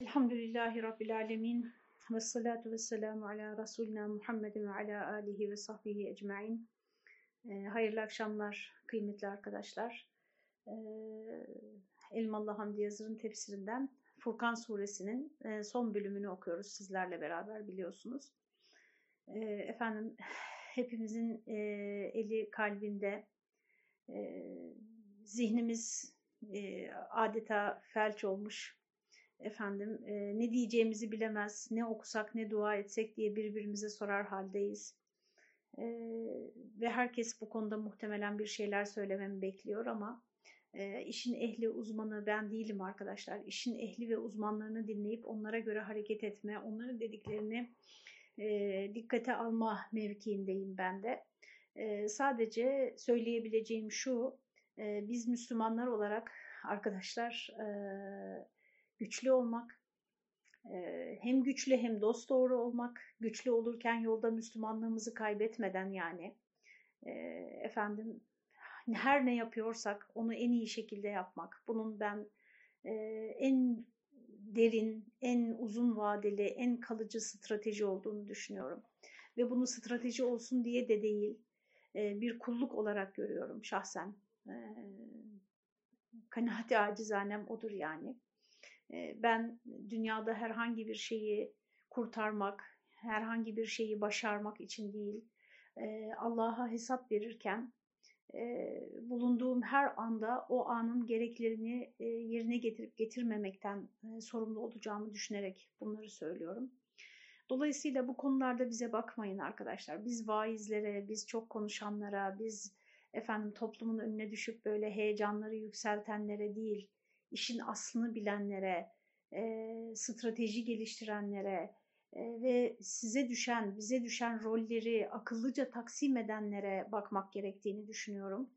Elhamdülillahi Rabbil Alemin ve salatu ve selamu ala Resulina Muhammedin ve ala alihi ve sahbihi ecmain. E, hayırlı akşamlar kıymetli arkadaşlar. E, Elmalı Hamdi Yazır'ın tefsirinden Furkan suresinin e, son bölümünü okuyoruz sizlerle beraber biliyorsunuz. E, efendim hepimizin e, eli kalbinde, e, zihnimiz adeta felç olmuş efendim e, ne diyeceğimizi bilemez, ne okusak ne dua etsek diye birbirimize sorar haldeyiz. E, ve herkes bu konuda muhtemelen bir şeyler söylememi bekliyor ama e, işin ehli uzmanı ben değilim arkadaşlar. İşin ehli ve uzmanlarını dinleyip onlara göre hareket etme, onların dediklerini e, dikkate alma mevkiindeyim ben de. E, sadece söyleyebileceğim şu, e, biz Müslümanlar olarak arkadaşlar... E, güçlü olmak, hem güçlü hem dost doğru olmak, güçlü olurken yolda Müslümanlığımızı kaybetmeden yani efendim her ne yapıyorsak onu en iyi şekilde yapmak. Bunun ben en derin, en uzun vadeli, en kalıcı strateji olduğunu düşünüyorum. Ve bunu strateji olsun diye de değil, bir kulluk olarak görüyorum şahsen. Kanaati acizanem odur yani ben dünyada herhangi bir şeyi kurtarmak, herhangi bir şeyi başarmak için değil, Allah'a hesap verirken bulunduğum her anda o anın gereklerini yerine getirip getirmemekten sorumlu olacağımı düşünerek bunları söylüyorum. Dolayısıyla bu konularda bize bakmayın arkadaşlar. Biz vaizlere, biz çok konuşanlara, biz efendim toplumun önüne düşüp böyle heyecanları yükseltenlere değil, işin aslını bilenlere, e, strateji geliştirenlere e, ve size düşen, bize düşen rolleri akıllıca taksim edenlere bakmak gerektiğini düşünüyorum.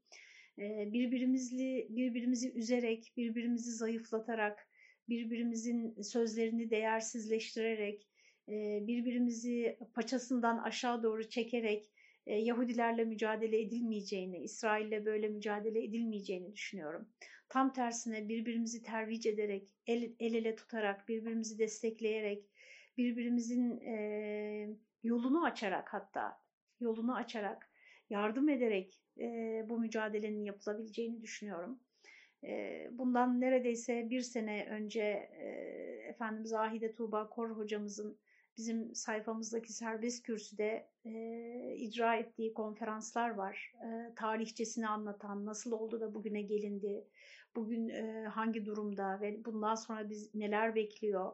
E, birbirimizli, birbirimizi üzerek, birbirimizi zayıflatarak, birbirimizin sözlerini değersizleştirerek, e, birbirimizi paçasından aşağı doğru çekerek e, Yahudilerle mücadele edilmeyeceğini, İsrail'le böyle mücadele edilmeyeceğini düşünüyorum. Tam tersine birbirimizi tervic ederek, el, el ele tutarak, birbirimizi destekleyerek, birbirimizin e, yolunu açarak hatta, yolunu açarak, yardım ederek e, bu mücadelenin yapılabileceğini düşünüyorum. E, bundan neredeyse bir sene önce e, efendim Zahide Tuğba Kor hocamızın bizim sayfamızdaki serbest kürsüde e, icra ettiği konferanslar var. E, tarihçesini anlatan, nasıl oldu da bugüne gelindi, bugün e, hangi durumda ve bundan sonra biz neler bekliyor,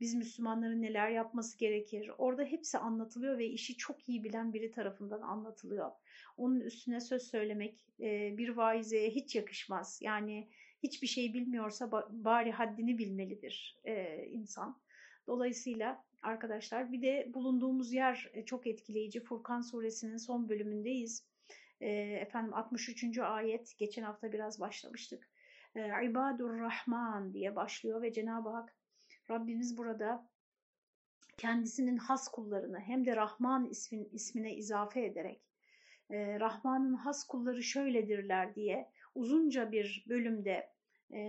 biz Müslümanların neler yapması gerekir. Orada hepsi anlatılıyor ve işi çok iyi bilen biri tarafından anlatılıyor. Onun üstüne söz söylemek e, bir vaizeye hiç yakışmaz. Yani hiçbir şey bilmiyorsa bari haddini bilmelidir e, insan. Dolayısıyla arkadaşlar bir de bulunduğumuz yer çok etkileyici. Furkan suresinin son bölümündeyiz. Efendim 63. ayet geçen hafta biraz başlamıştık. E, İbadur Rahman diye başlıyor ve Cenab-ı Hak Rabbimiz burada kendisinin has kullarını hem de Rahman ismin, ismine izafe ederek e, Rahman'ın has kulları şöyledirler diye uzunca bir bölümde e,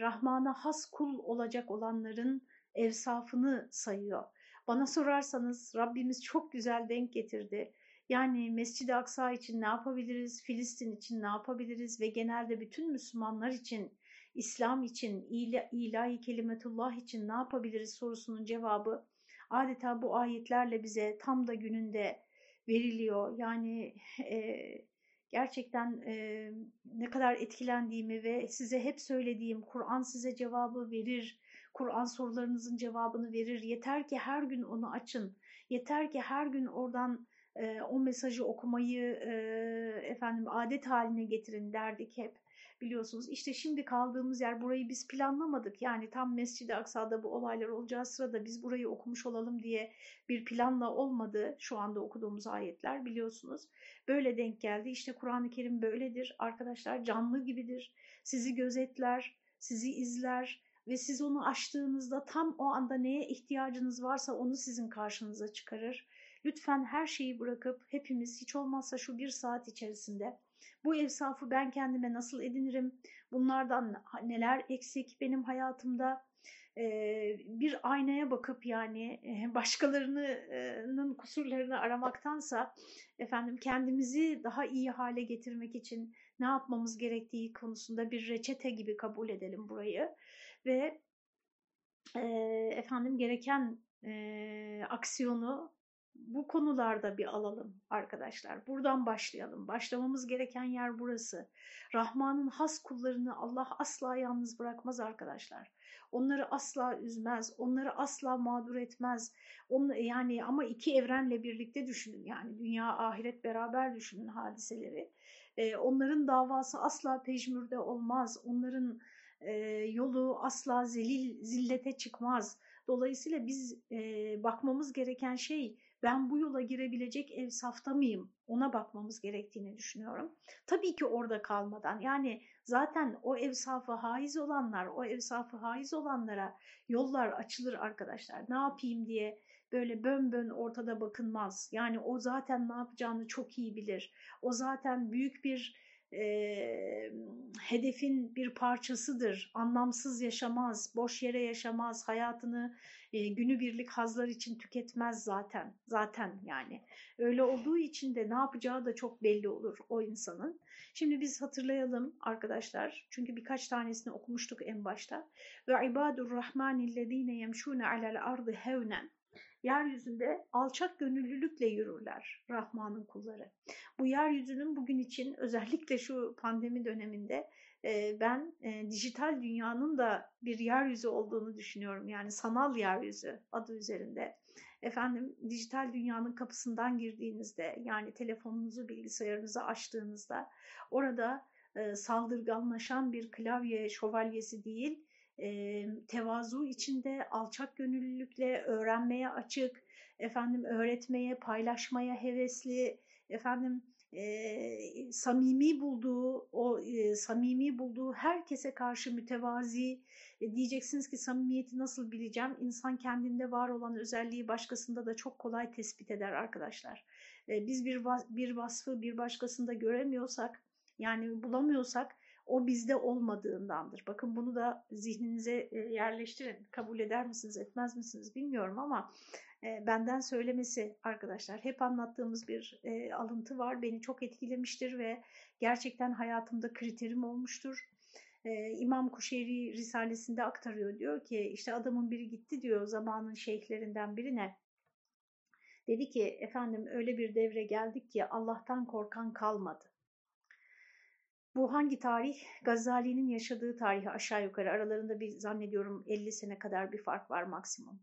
Rahman'a has kul olacak olanların evsafını sayıyor. Bana sorarsanız Rabbimiz çok güzel denk getirdi. Yani Mescid-i Aksa için ne yapabiliriz, Filistin için ne yapabiliriz ve genelde bütün Müslümanlar için, İslam için, ilahi kelimetullah için ne yapabiliriz sorusunun cevabı adeta bu ayetlerle bize tam da gününde veriliyor. Yani e, gerçekten e, ne kadar etkilendiğimi ve size hep söylediğim Kur'an size cevabı verir, Kur'an sorularınızın cevabını verir. Yeter ki her gün onu açın. Yeter ki her gün oradan e, o mesajı okumayı e, efendim adet haline getirin derdik hep biliyorsunuz. İşte şimdi kaldığımız yer burayı biz planlamadık. Yani tam Mescid-i Aksa'da bu olaylar olacağı sırada biz burayı okumuş olalım diye bir planla olmadı şu anda okuduğumuz ayetler biliyorsunuz. Böyle denk geldi. İşte Kur'an-ı Kerim böyledir arkadaşlar canlı gibidir. Sizi gözetler, sizi izler, ve siz onu açtığınızda tam o anda neye ihtiyacınız varsa onu sizin karşınıza çıkarır. Lütfen her şeyi bırakıp hepimiz hiç olmazsa şu bir saat içerisinde bu evsafı ben kendime nasıl edinirim, bunlardan neler eksik benim hayatımda? Bir aynaya bakıp yani başkalarının kusurlarını aramaktansa efendim kendimizi daha iyi hale getirmek için ne yapmamız gerektiği konusunda bir reçete gibi kabul edelim burayı. Ve efendim gereken aksiyonu bu konularda bir alalım arkadaşlar. Buradan başlayalım. Başlamamız gereken yer burası. Rahman'ın has kullarını Allah asla yalnız bırakmaz arkadaşlar. Onları asla üzmez, onları asla mağdur etmez. Onu, yani ama iki evrenle birlikte düşünün. Yani dünya ahiret beraber düşünün hadiseleri. Ee, onların davası asla pejmürde olmaz. Onların e, yolu asla zelil, zillete çıkmaz. Dolayısıyla biz e, bakmamız gereken şey ben bu yola girebilecek ev safta mıyım ona bakmamız gerektiğini düşünüyorum. Tabii ki orada kalmadan yani zaten o ev safı haiz olanlar, o ev safı haiz olanlara yollar açılır arkadaşlar. Ne yapayım diye böyle bön bön ortada bakınmaz. Yani o zaten ne yapacağını çok iyi bilir. O zaten büyük bir e, hedefin bir parçasıdır. Anlamsız yaşamaz, boş yere yaşamaz, hayatını e, günübirlik hazlar için tüketmez zaten. Zaten yani. Öyle olduğu için de ne yapacağı da çok belli olur o insanın. Şimdi biz hatırlayalım arkadaşlar. Çünkü birkaç tanesini okumuştuk en başta. Ve ibadur rahmanillezine yemşune alel ardı hevnen yeryüzünde alçak gönüllülükle yürürler Rahman'ın kulları. Bu yeryüzünün bugün için özellikle şu pandemi döneminde e, ben e, dijital dünyanın da bir yeryüzü olduğunu düşünüyorum. Yani sanal yeryüzü adı üzerinde. Efendim dijital dünyanın kapısından girdiğinizde yani telefonunuzu bilgisayarınızı açtığınızda orada e, saldırganlaşan bir klavye şövalyesi değil e, tevazu içinde alçak gönüllülükle öğrenmeye açık, efendim öğretmeye, paylaşmaya hevesli, efendim e, samimi bulduğu, o e, samimi bulduğu herkese karşı mütevazi, e, diyeceksiniz ki samimiyeti nasıl bileceğim? İnsan kendinde var olan özelliği başkasında da çok kolay tespit eder arkadaşlar. E, biz bir, bir vasfı bir başkasında göremiyorsak, yani bulamıyorsak o bizde olmadığındandır. Bakın bunu da zihninize e, yerleştirin. Kabul eder misiniz, etmez misiniz bilmiyorum ama e, benden söylemesi arkadaşlar. Hep anlattığımız bir e, alıntı var. Beni çok etkilemiştir ve gerçekten hayatımda kriterim olmuştur. İmam Kuşeyri Risalesinde aktarıyor. Diyor ki işte adamın biri gitti diyor zamanın şeyhlerinden birine. Dedi ki efendim öyle bir devre geldik ki Allah'tan korkan kalmadı. Bu hangi tarih? Gazali'nin yaşadığı tarihi aşağı yukarı aralarında bir zannediyorum 50 sene kadar bir fark var maksimum.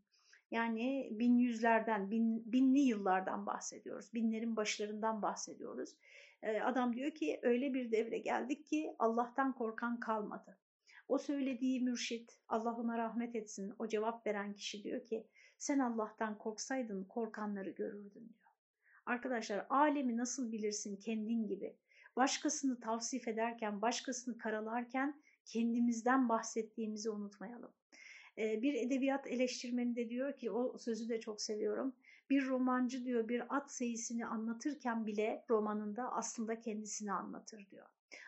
Yani bin yüzlerden, bin, binli yıllardan bahsediyoruz. Binlerin başlarından bahsediyoruz. Ee, adam diyor ki öyle bir devre geldik ki Allah'tan korkan kalmadı. O söylediği mürşit, Allah ona rahmet etsin, o cevap veren kişi diyor ki sen Allah'tan korksaydın korkanları görürdün diyor. Arkadaşlar alemi nasıl bilirsin kendin gibi başkasını tavsif ederken, başkasını karalarken kendimizden bahsettiğimizi unutmayalım. Ee, bir edebiyat eleştirmeni de diyor ki, o sözü de çok seviyorum. Bir romancı diyor bir at seyisini anlatırken bile romanında aslında kendisini anlatır diyor.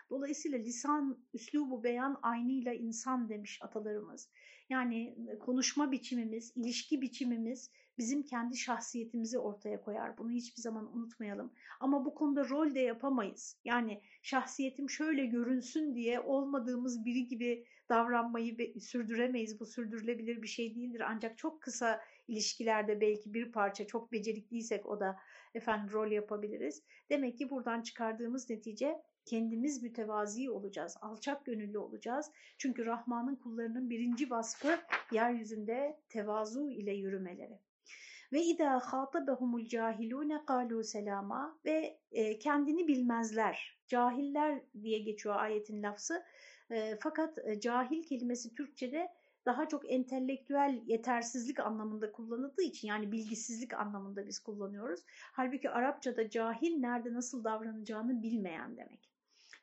Dolayısıyla lisan, üslubu beyan aynıyla insan demiş atalarımız. Yani konuşma biçimimiz, ilişki biçimimiz bizim kendi şahsiyetimizi ortaya koyar. Bunu hiçbir zaman unutmayalım. Ama bu konuda rol de yapamayız. Yani şahsiyetim şöyle görünsün diye olmadığımız biri gibi davranmayı sürdüremeyiz. Bu sürdürülebilir bir şey değildir. Ancak çok kısa ilişkilerde belki bir parça çok becerikliysek o da efendim rol yapabiliriz. Demek ki buradan çıkardığımız netice kendimiz mütevazi olacağız, alçak gönüllü olacağız. Çünkü Rahman'ın kullarının birinci vasfı yeryüzünde tevazu ile yürümeleri. Ve idâ khâtabehumul cahilûne kâlû selâma ve e, kendini bilmezler. Cahiller diye geçiyor ayetin lafzı. E, fakat e, cahil kelimesi Türkçe'de daha çok entelektüel yetersizlik anlamında kullanıldığı için yani bilgisizlik anlamında biz kullanıyoruz. Halbuki Arapçada cahil nerede nasıl davranacağını bilmeyen demek.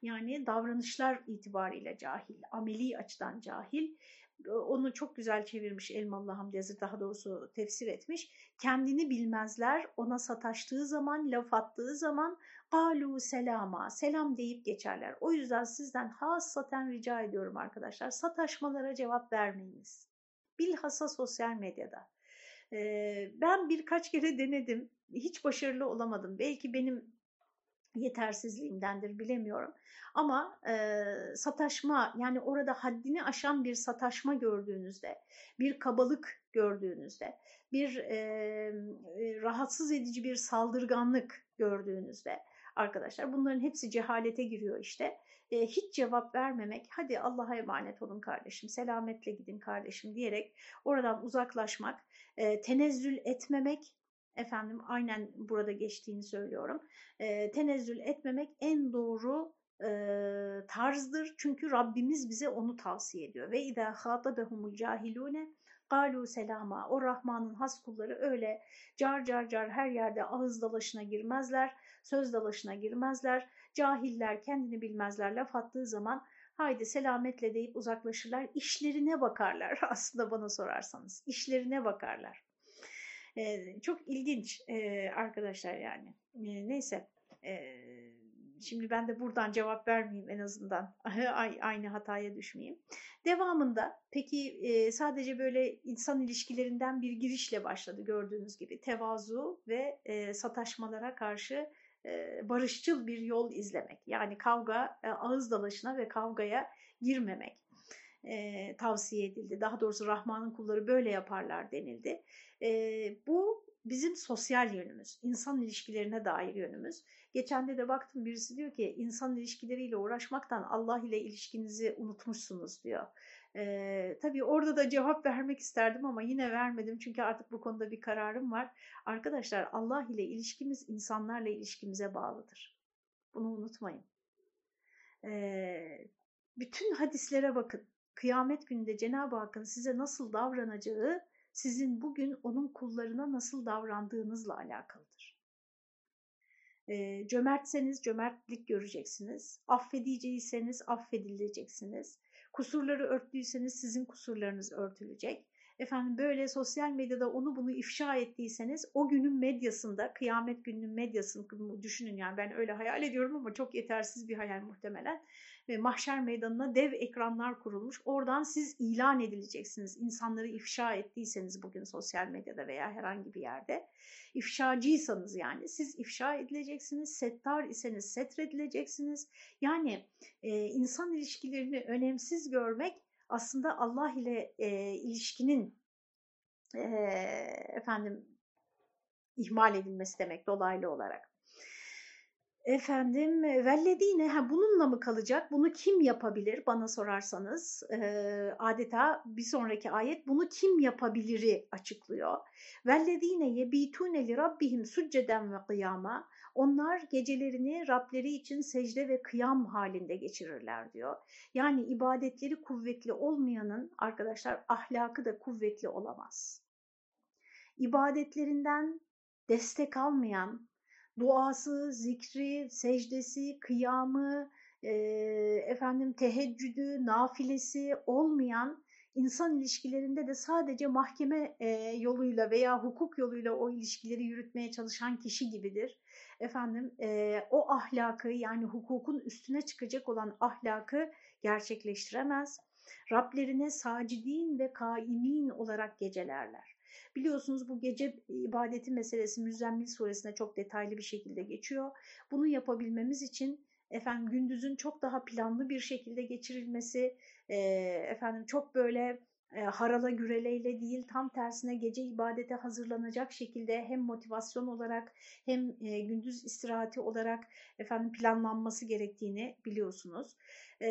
Yani davranışlar itibariyle cahil, ameli açıdan cahil onu çok güzel çevirmiş Elmalı Hamdi Yazır daha doğrusu tefsir etmiş. Kendini bilmezler ona sataştığı zaman laf attığı zaman galu selama selam deyip geçerler. O yüzden sizden hassaten rica ediyorum arkadaşlar sataşmalara cevap vermeyiniz. Bilhassa sosyal medyada. Ben birkaç kere denedim. Hiç başarılı olamadım. Belki benim yetersizliğimdendir bilemiyorum. Ama e, sataşma yani orada haddini aşan bir sataşma gördüğünüzde, bir kabalık gördüğünüzde, bir e, rahatsız edici bir saldırganlık gördüğünüzde arkadaşlar bunların hepsi cehalete giriyor işte. E, hiç cevap vermemek, hadi Allah'a emanet olun kardeşim, selametle gidin kardeşim diyerek oradan uzaklaşmak, e, tenezzül etmemek, efendim aynen burada geçtiğini söylüyorum, e, tenezzül etmemek en doğru e, tarzdır. Çünkü Rabbimiz bize onu tavsiye ediyor. Ve idâ khâtabehumul cahilûne galu selama. O Rahman'ın has kulları öyle car car car her yerde ağız dalaşına girmezler, söz dalaşına girmezler. Cahiller kendini bilmezler laf attığı zaman haydi selametle deyip uzaklaşırlar. İşlerine bakarlar aslında bana sorarsanız. İşlerine bakarlar. Çok ilginç arkadaşlar yani. Neyse. Şimdi ben de buradan cevap vermeyeyim en azından. Aynı hataya düşmeyeyim. Devamında peki sadece böyle insan ilişkilerinden bir girişle başladı gördüğünüz gibi. Tevazu ve sataşmalara karşı barışçıl bir yol izlemek. Yani kavga, ağız dalaşına ve kavgaya girmemek tavsiye edildi. Daha doğrusu Rahman'ın kulları böyle yaparlar denildi. Bu bizim sosyal yönümüz, insan ilişkilerine dair yönümüz. Geçen de de baktım birisi diyor ki insan ilişkileriyle uğraşmaktan Allah ile ilişkinizi unutmuşsunuz diyor. Ee, tabii orada da cevap vermek isterdim ama yine vermedim çünkü artık bu konuda bir kararım var. Arkadaşlar Allah ile ilişkimiz insanlarla ilişkimize bağlıdır. Bunu unutmayın. Ee, bütün hadislere bakın. Kıyamet gününde Cenab-ı Hakk'ın size nasıl davranacağı sizin bugün onun kullarına nasıl davrandığınızla alakalıdır. E, cömertseniz cömertlik göreceksiniz. Affediciyseniz affedileceksiniz. Kusurları örttüyseniz sizin kusurlarınız örtülecek. Efendim böyle sosyal medyada onu bunu ifşa ettiyseniz o günün medyasında, kıyamet gününün medyasını düşünün yani ben öyle hayal ediyorum ama çok yetersiz bir hayal muhtemelen ve mahşer meydanına dev ekranlar kurulmuş. Oradan siz ilan edileceksiniz. İnsanları ifşa ettiyseniz bugün sosyal medyada veya herhangi bir yerde. İfşacıysanız yani siz ifşa edileceksiniz. Settar iseniz setredileceksiniz. Yani e, insan ilişkilerini önemsiz görmek aslında Allah ile e, ilişkinin e, efendim ihmal edilmesi demek dolaylı olarak. Efendim velledine ha bununla mı kalacak? Bunu kim yapabilir bana sorarsanız? E, adeta bir sonraki ayet bunu kim yapabiliri açıklıyor. Velledine yebitune li rabbihim succeden ve kıyama. Onlar gecelerini Rableri için secde ve kıyam halinde geçirirler diyor. Yani ibadetleri kuvvetli olmayanın arkadaşlar ahlakı da kuvvetli olamaz. İbadetlerinden destek almayan, duası, zikri, secdesi, kıyamı, e, efendim teheccüdü, nafilesi olmayan insan ilişkilerinde de sadece mahkeme e, yoluyla veya hukuk yoluyla o ilişkileri yürütmeye çalışan kişi gibidir. Efendim e, o ahlakı yani hukukun üstüne çıkacak olan ahlakı gerçekleştiremez. Rablerine sacidin ve kaimin olarak gecelerler. Biliyorsunuz bu gece ibadeti meselesi Müzzemmil suresinde çok detaylı bir şekilde geçiyor. Bunu yapabilmemiz için efendim gündüzün çok daha planlı bir şekilde geçirilmesi, efendim çok böyle e, harala güreleyle değil tam tersine gece ibadete hazırlanacak şekilde hem motivasyon olarak hem e, gündüz istirahati olarak efendim planlanması gerektiğini biliyorsunuz. E,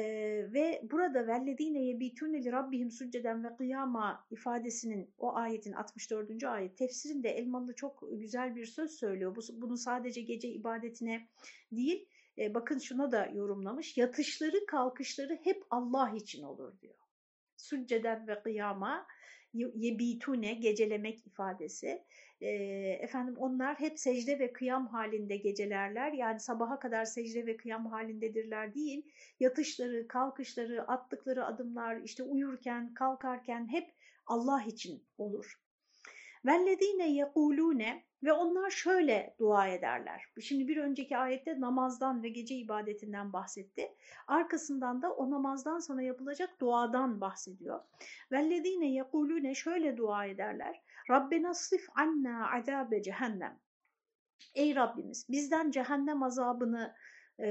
ve burada vellezine yebitune li rabbihim succeden ve kıyama ifadesinin o ayetin 64. ayet tefsirinde Elmalı çok güzel bir söz söylüyor. Bu, bunu sadece gece ibadetine değil bakın şuna da yorumlamış yatışları kalkışları hep Allah için olur diyor. Succeden ve kıyama yebitune gecelemek ifadesi. E, efendim onlar hep secde ve kıyam halinde gecelerler. Yani sabaha kadar secde ve kıyam halindedirler değil. Yatışları, kalkışları, attıkları adımlar, işte uyurken, kalkarken hep Allah için olur. Vellezine yekulune ve onlar şöyle dua ederler. Şimdi bir önceki ayette namazdan ve gece ibadetinden bahsetti. Arkasından da o namazdan sonra yapılacak duadan bahsediyor. Vellezine yekulune şöyle dua ederler. Rabbena sif anna azabe cehennem. Ey Rabbimiz bizden cehennem azabını e,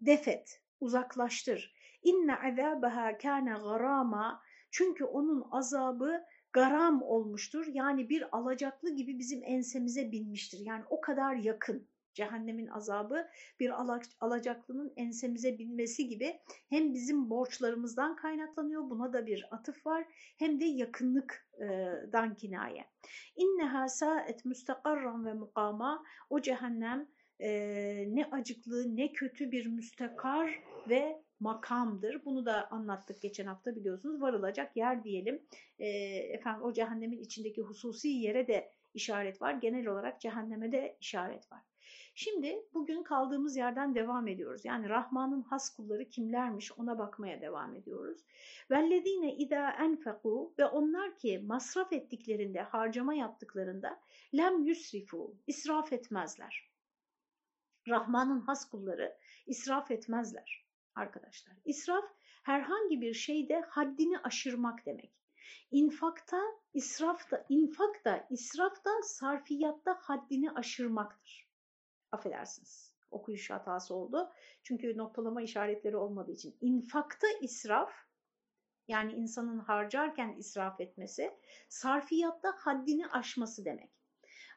defet, uzaklaştır. İnne azabaha kana garama. Çünkü onun azabı garam olmuştur. Yani bir alacaklı gibi bizim ensemize binmiştir. Yani o kadar yakın cehennemin azabı bir alacaklının ensemize binmesi gibi hem bizim borçlarımızdan kaynaklanıyor buna da bir atıf var hem de yakınlıktan kinaye. İnneha sa'et müstakarran ve mukama o cehennem e, ne acıklı ne kötü bir müstakar ve makamdır. Bunu da anlattık geçen hafta biliyorsunuz. Varılacak yer diyelim. E, efendim o cehennemin içindeki hususi yere de işaret var. Genel olarak cehenneme de işaret var. Şimdi bugün kaldığımız yerden devam ediyoruz. Yani Rahman'ın has kulları kimlermiş ona bakmaya devam ediyoruz. Vellezine ida enfeku ve onlar ki masraf ettiklerinde, harcama yaptıklarında lem yusrifu, israf etmezler. Rahman'ın has kulları israf etmezler arkadaşlar. İsraf herhangi bir şeyde haddini aşırmak demek. İnfakta, israfta, infakta, israfta, sarfiyatta haddini aşırmaktır. Affedersiniz. Okuyuş hatası oldu. Çünkü noktalama işaretleri olmadığı için. İnfakta israf, yani insanın harcarken israf etmesi, sarfiyatta haddini aşması demek.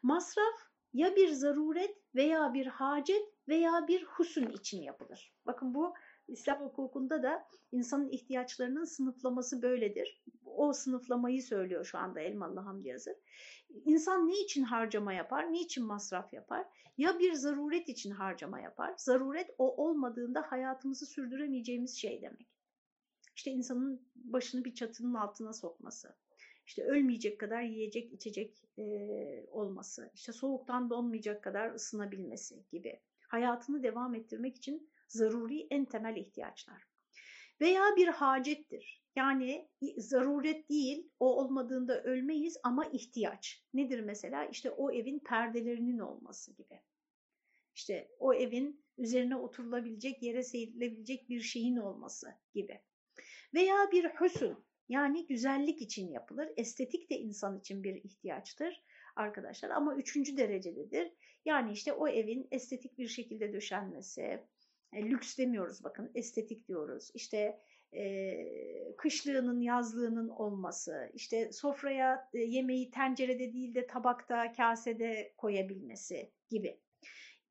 Masraf ya bir zaruret veya bir hacet veya bir husun için yapılır. Bakın bu İslam hukukunda da insanın ihtiyaçlarının sınıflaması böyledir. O sınıflamayı söylüyor şu anda Elmalı Hamdi Yazır. İnsan ne için harcama yapar, niçin masraf yapar? Ya bir zaruret için harcama yapar. Zaruret o olmadığında hayatımızı sürdüremeyeceğimiz şey demek. İşte insanın başını bir çatının altına sokması. İşte ölmeyecek kadar yiyecek, içecek e, olması. İşte soğuktan donmayacak kadar ısınabilmesi gibi. Hayatını devam ettirmek için zaruri en temel ihtiyaçlar. Veya bir hacettir. Yani zaruret değil, o olmadığında ölmeyiz ama ihtiyaç. Nedir mesela? İşte o evin perdelerinin olması gibi. İşte o evin üzerine oturulabilecek, yere seyrilebilecek bir şeyin olması gibi. Veya bir hüsn, yani güzellik için yapılır. Estetik de insan için bir ihtiyaçtır arkadaşlar ama üçüncü derecededir. Yani işte o evin estetik bir şekilde döşenmesi, e, lüks demiyoruz bakın estetik diyoruz. İşte e, kışlığının yazlığının olması, işte sofraya e, yemeği tencerede değil de tabakta, kasede koyabilmesi gibi.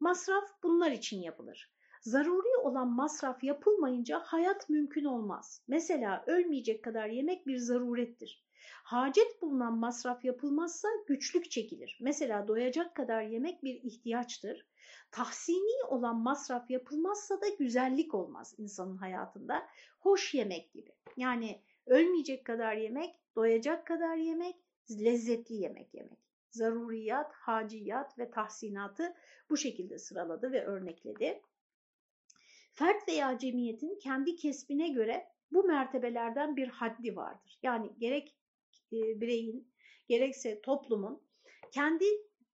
Masraf bunlar için yapılır. Zaruri olan masraf yapılmayınca hayat mümkün olmaz. Mesela ölmeyecek kadar yemek bir zarurettir. Hacet bulunan masraf yapılmazsa güçlük çekilir. Mesela doyacak kadar yemek bir ihtiyaçtır. Tahsini olan masraf yapılmazsa da güzellik olmaz insanın hayatında. Hoş yemek gibi. Yani ölmeyecek kadar yemek, doyacak kadar yemek, lezzetli yemek yemek. Zaruriyat, haciyat ve tahsinatı bu şekilde sıraladı ve örnekledi. Fert veya cemiyetin kendi kesbine göre bu mertebelerden bir haddi vardır. Yani gerek e, bireyin gerekse toplumun kendi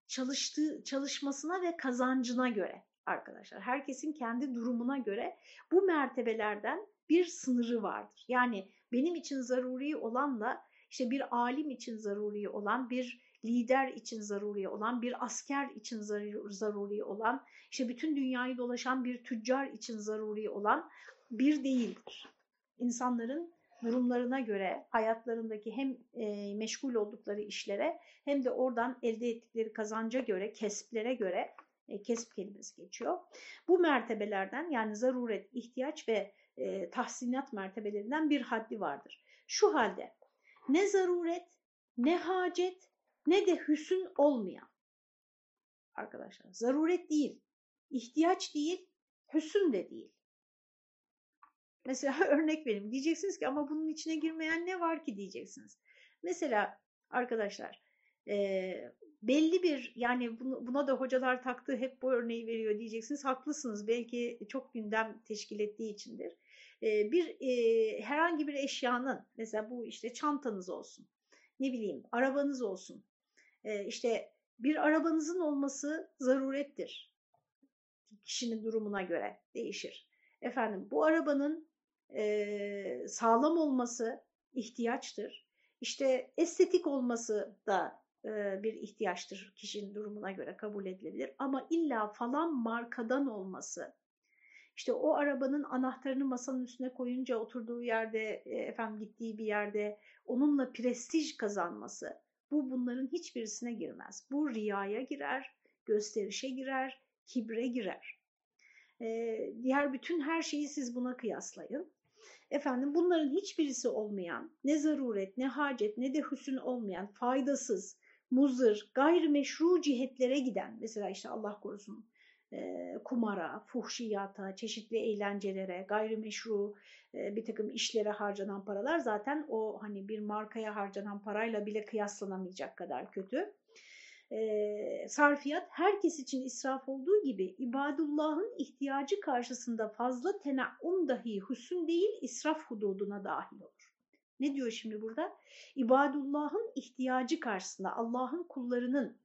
çalıştığı çalışmasına ve kazancına göre arkadaşlar. Herkesin kendi durumuna göre bu mertebelerden bir sınırı vardır. Yani benim için zaruri olanla işte bir alim için zaruri olan, bir lider için zaruri olan, bir asker için zaruri olan, işte bütün dünyayı dolaşan bir tüccar için zaruri olan bir değildir. İnsanların durumlarına göre hayatlarındaki hem e, meşgul oldukları işlere hem de oradan elde ettikleri kazanca göre, kesplere göre e, kesp kelimesi geçiyor. Bu mertebelerden yani zaruret, ihtiyaç ve e, tahsinat mertebelerinden bir haddi vardır. Şu halde ne zaruret, ne hacet, ne de hüsün olmayan arkadaşlar. Zaruret değil, ihtiyaç değil, hüsün de değil. Mesela örnek vereyim. Diyeceksiniz ki ama bunun içine girmeyen ne var ki diyeceksiniz. Mesela arkadaşlar e, belli bir yani buna da hocalar taktı hep bu örneği veriyor diyeceksiniz. Haklısınız belki çok gündem teşkil ettiği içindir. E, bir e, herhangi bir eşyanın mesela bu işte çantanız olsun ne bileyim arabanız olsun e, işte bir arabanızın olması zarurettir. Kişinin durumuna göre değişir. Efendim bu arabanın e, sağlam olması ihtiyaçtır. İşte estetik olması da e, bir ihtiyaçtır kişinin durumuna göre kabul edilebilir. Ama illa falan markadan olması, işte o arabanın anahtarını masanın üstüne koyunca oturduğu yerde, e, efendim gittiği bir yerde onunla prestij kazanması, bu bunların hiçbirisine girmez. Bu riyaya girer, gösterişe girer, kibre girer. Ee, diğer bütün her şeyi siz buna kıyaslayın. Efendim bunların hiçbirisi olmayan, ne zaruret, ne hacet, ne de hüsün olmayan, faydasız, muzır, gayrimeşru cihetlere giden, mesela işte Allah korusun e, kumara, fuhşiyata, çeşitli eğlencelere, gayrimeşru e, bir takım işlere harcanan paralar zaten o hani bir markaya harcanan parayla bile kıyaslanamayacak kadar kötü. E, sarfiyat herkes için israf olduğu gibi ibadullahın ihtiyacı karşısında fazla tenaum dahi hüsün değil israf hududuna dahil olur. Ne diyor şimdi burada? İbadullahın ihtiyacı karşısında Allah'ın kullarının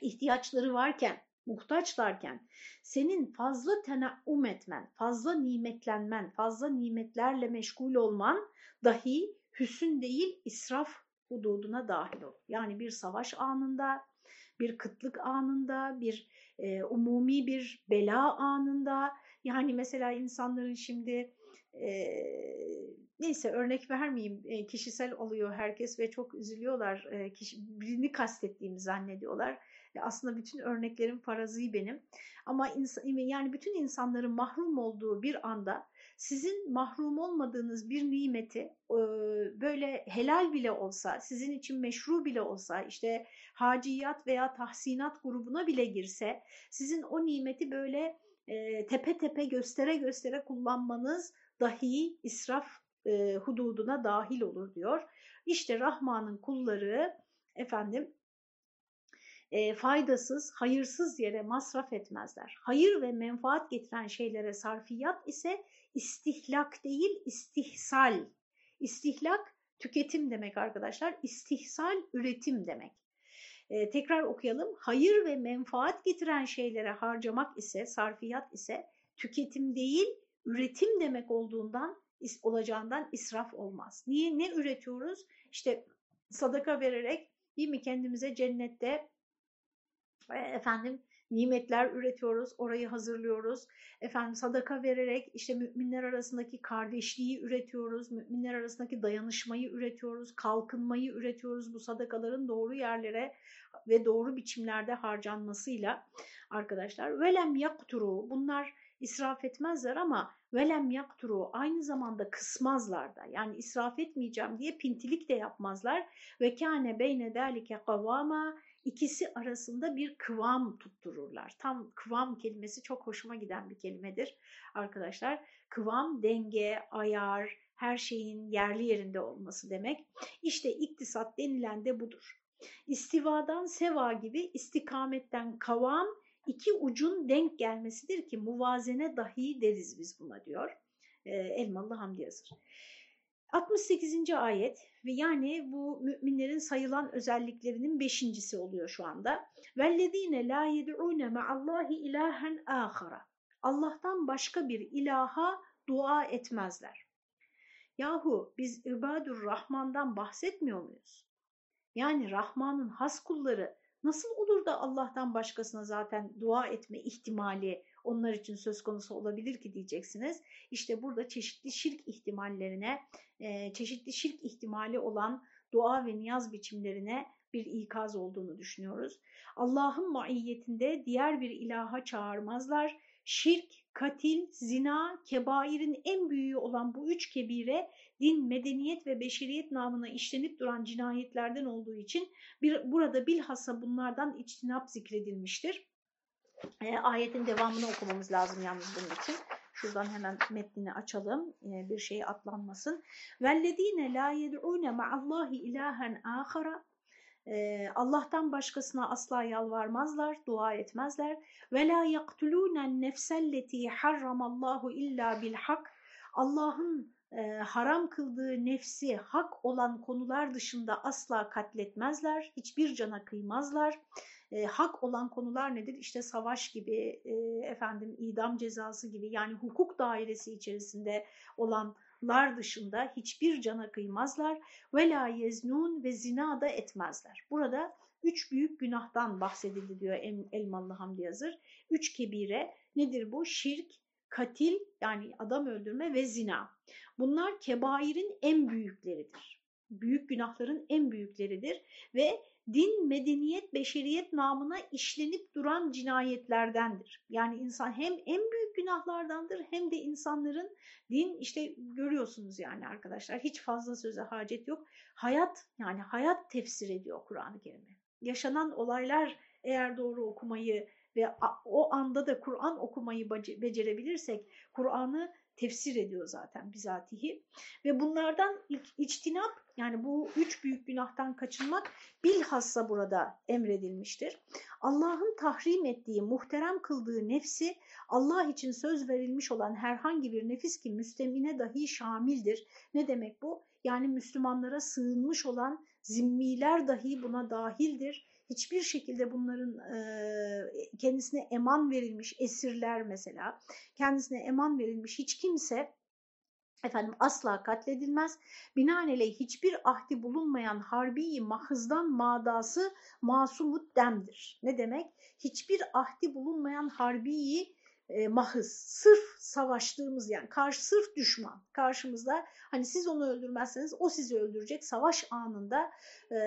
ihtiyaçları varken muhtaçlarken senin fazla tenaum etmen, fazla nimetlenmen, fazla nimetlerle meşgul olman dahi hüsün değil israf hududuna dahil olur. Yani bir savaş anında, bir kıtlık anında, bir e, umumi bir bela anında yani mesela insanların şimdi e, neyse örnek vermeyeyim e, kişisel oluyor herkes ve çok üzülüyorlar e, kişi, birini kastettiğimi zannediyorlar aslında bütün örneklerim farazi benim. Ama yani bütün insanların mahrum olduğu bir anda sizin mahrum olmadığınız bir nimeti böyle helal bile olsa, sizin için meşru bile olsa, işte haciyat veya tahsinat grubuna bile girse, sizin o nimeti böyle tepe tepe göstere göstere kullanmanız dahi israf hududuna dahil olur diyor. İşte Rahman'ın kulları efendim e, faydasız, hayırsız yere masraf etmezler. Hayır ve menfaat getiren şeylere sarfiyat ise istihlak değil istihsal. İstihlak tüketim demek arkadaşlar, istihsal üretim demek. E, tekrar okuyalım. Hayır ve menfaat getiren şeylere harcamak ise, sarfiyat ise tüketim değil üretim demek olduğundan olacağından israf olmaz. Niye? Ne üretiyoruz? İşte sadaka vererek değil mi kendimize cennette efendim nimetler üretiyoruz, orayı hazırlıyoruz. Efendim sadaka vererek işte müminler arasındaki kardeşliği üretiyoruz, müminler arasındaki dayanışmayı üretiyoruz, kalkınmayı üretiyoruz bu sadakaların doğru yerlere ve doğru biçimlerde harcanmasıyla arkadaşlar. Velem yakturu bunlar israf etmezler ama velem yakturu aynı zamanda kısmazlar da. Yani israf etmeyeceğim diye pintilik de yapmazlar. Ve kâne beyne dâlike kavâma ikisi arasında bir kıvam tuttururlar. Tam kıvam kelimesi çok hoşuma giden bir kelimedir arkadaşlar. Kıvam, denge, ayar, her şeyin yerli yerinde olması demek. İşte iktisat denilen de budur. İstivadan seva gibi istikametten kavam iki ucun denk gelmesidir ki muvazene dahi deriz biz buna diyor. Elmalı Hamdi Yazır. 68. ayet ve yani bu müminlerin sayılan özelliklerinin beşincisi oluyor şu anda. وَالَّذ۪ينَ لَا يَدْعُونَ مَعَ اللّٰهِ اِلَٰهًا آخَرَ Allah'tan başka bir ilaha dua etmezler. Yahu biz İbadur Rahman'dan bahsetmiyor muyuz? Yani Rahman'ın has kulları nasıl olur da Allah'tan başkasına zaten dua etme ihtimali onlar için söz konusu olabilir ki diyeceksiniz. İşte burada çeşitli şirk ihtimallerine, e, çeşitli şirk ihtimali olan dua ve niyaz biçimlerine bir ikaz olduğunu düşünüyoruz. Allah'ın maiyetinde diğer bir ilaha çağırmazlar. Şirk, katil, zina, kebairin en büyüğü olan bu üç kebire din, medeniyet ve beşeriyet namına işlenip duran cinayetlerden olduğu için bir, burada bilhassa bunlardan içtinap zikredilmiştir. E, ayetin devamını okumamız lazım yalnız bunun için. Şuradan hemen metnini açalım. E, bir şey atlanmasın. وَالَّذ۪ينَ لَا يَدْعُونَ مَعَ اللّٰهِ اِلَٰهًا آخَرَ Allah'tan başkasına asla yalvarmazlar, dua etmezler. وَلَا يَقْتُلُونَ النَّفْسَ الَّتِي حَرَّمَ اللّٰهُ اِلَّا بِالْحَقِّ Allah'ın e, haram kıldığı nefsi hak olan konular dışında asla katletmezler, hiçbir cana kıymazlar. E, hak olan konular nedir? İşte savaş gibi, e, efendim idam cezası gibi yani hukuk dairesi içerisinde olanlar dışında hiçbir cana kıymazlar. Ve la yeznun ve zina da etmezler. Burada üç büyük günahtan bahsedildi diyor Elmalı Hamdi Yazır. Üç kebire nedir bu? Şirk, katil yani adam öldürme ve zina. Bunlar kebairin en büyükleridir. Büyük günahların en büyükleridir ve din, medeniyet, beşeriyet namına işlenip duran cinayetlerdendir. Yani insan hem en büyük günahlardandır hem de insanların din işte görüyorsunuz yani arkadaşlar hiç fazla söze hacet yok. Hayat yani hayat tefsir ediyor Kur'an-ı Kerim'e. Yaşanan olaylar eğer doğru okumayı ve o anda da Kur'an okumayı becerebilirsek Kur'an'ı tefsir ediyor zaten bizatihi. Ve bunlardan içtinap yani bu üç büyük günahtan kaçınmak bilhassa burada emredilmiştir. Allah'ın tahrim ettiği, muhterem kıldığı nefsi Allah için söz verilmiş olan herhangi bir nefis ki müstemine dahi şamildir. Ne demek bu? Yani Müslümanlara sığınmış olan zimmiler dahi buna dahildir hiçbir şekilde bunların e, kendisine eman verilmiş esirler mesela, kendisine eman verilmiş hiç kimse efendim asla katledilmez. Binaenaleyh hiçbir ahdi bulunmayan harbi mahızdan madası masumut demdir. Ne demek? Hiçbir ahdi bulunmayan harbi e, mahız, sırf savaştığımız yani karşı sırf düşman karşımızda. Hani siz onu öldürmezseniz o sizi öldürecek. Savaş anında e,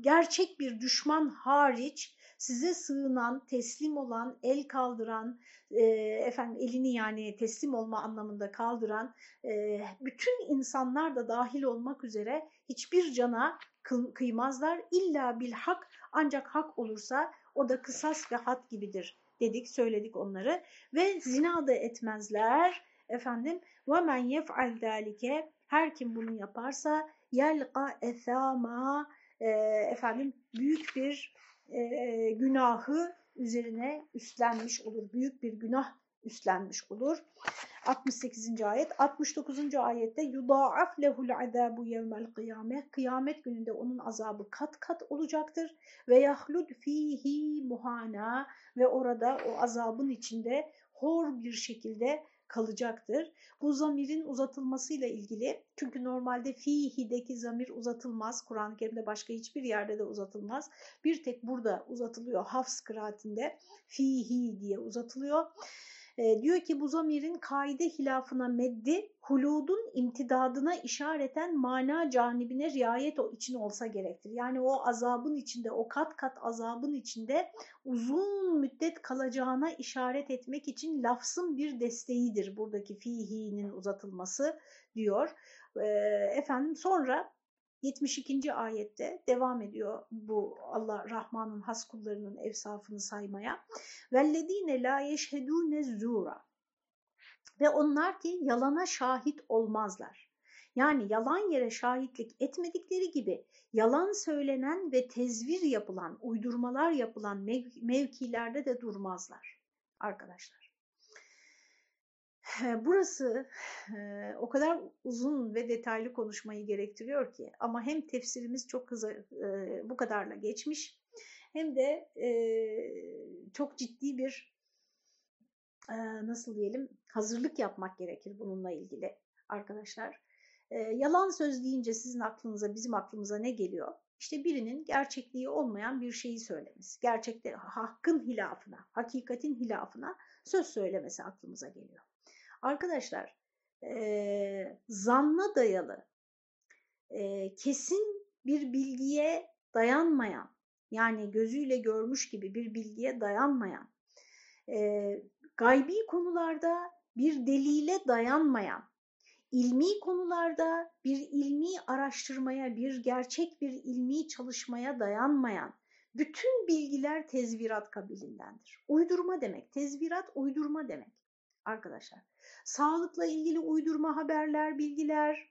gerçek bir düşman hariç size sığınan, teslim olan, el kaldıran, e, efendim elini yani teslim olma anlamında kaldıran e, bütün insanlar da dahil olmak üzere hiçbir cana kıymazlar. İlla bil hak ancak hak olursa o da kısas ve hat gibidir dedik söyledik onları ve zina da etmezler efendim ve men yef'al zalike her kim bunu yaparsa yelqa esama e, efendim büyük bir e, günahı üzerine üstlenmiş olur. Büyük bir günah üstlenmiş olur. 68. ayet. 69. ayette yudaaf lehul azabu yevmel kıyame. Kıyamet gününde onun azabı kat kat olacaktır. Ve yahlud fihi muhana ve orada o azabın içinde hor bir şekilde kalacaktır. Bu zamirin uzatılmasıyla ilgili çünkü normalde fihi'deki zamir uzatılmaz. Kur'an-ı Kerim'de başka hiçbir yerde de uzatılmaz. Bir tek burada uzatılıyor. Hafs kıraatinde fihi diye uzatılıyor. E, diyor ki bu zamirin kaide hilafına meddi huludun imtidadına işareten mana canibine riayet o için olsa gerektir. Yani o azabın içinde, o kat kat azabın içinde uzun müddet kalacağına işaret etmek için lafzın bir desteğidir buradaki fihinin uzatılması diyor. E, efendim sonra 72. ayette devam ediyor bu Allah Rahman'ın has kullarının evsafını saymaya. Vellezine la yeşhedune zura. Ve onlar ki yalana şahit olmazlar. Yani yalan yere şahitlik etmedikleri gibi yalan söylenen ve tezvir yapılan, uydurmalar yapılan mev mevkilerde de durmazlar arkadaşlar. Burası o kadar uzun ve detaylı konuşmayı gerektiriyor ki ama hem tefsirimiz çok hızlı bu kadarla geçmiş hem de çok ciddi bir nasıl diyelim hazırlık yapmak gerekir bununla ilgili arkadaşlar. Yalan söz deyince sizin aklınıza bizim aklımıza ne geliyor? İşte birinin gerçekliği olmayan bir şeyi söylemesi, gerçekte hakkın hilafına, hakikatin hilafına söz söylemesi aklımıza geliyor. Arkadaşlar e, zanna dayalı e, kesin bir bilgiye dayanmayan yani gözüyle görmüş gibi bir bilgiye dayanmayan e, gaybi konularda bir delile dayanmayan ilmi konularda bir ilmi araştırmaya, bir gerçek bir ilmi çalışmaya dayanmayan bütün bilgiler tezvirat kabilindendir. Uydurma demek, tezvirat uydurma demek arkadaşlar sağlıkla ilgili uydurma haberler, bilgiler,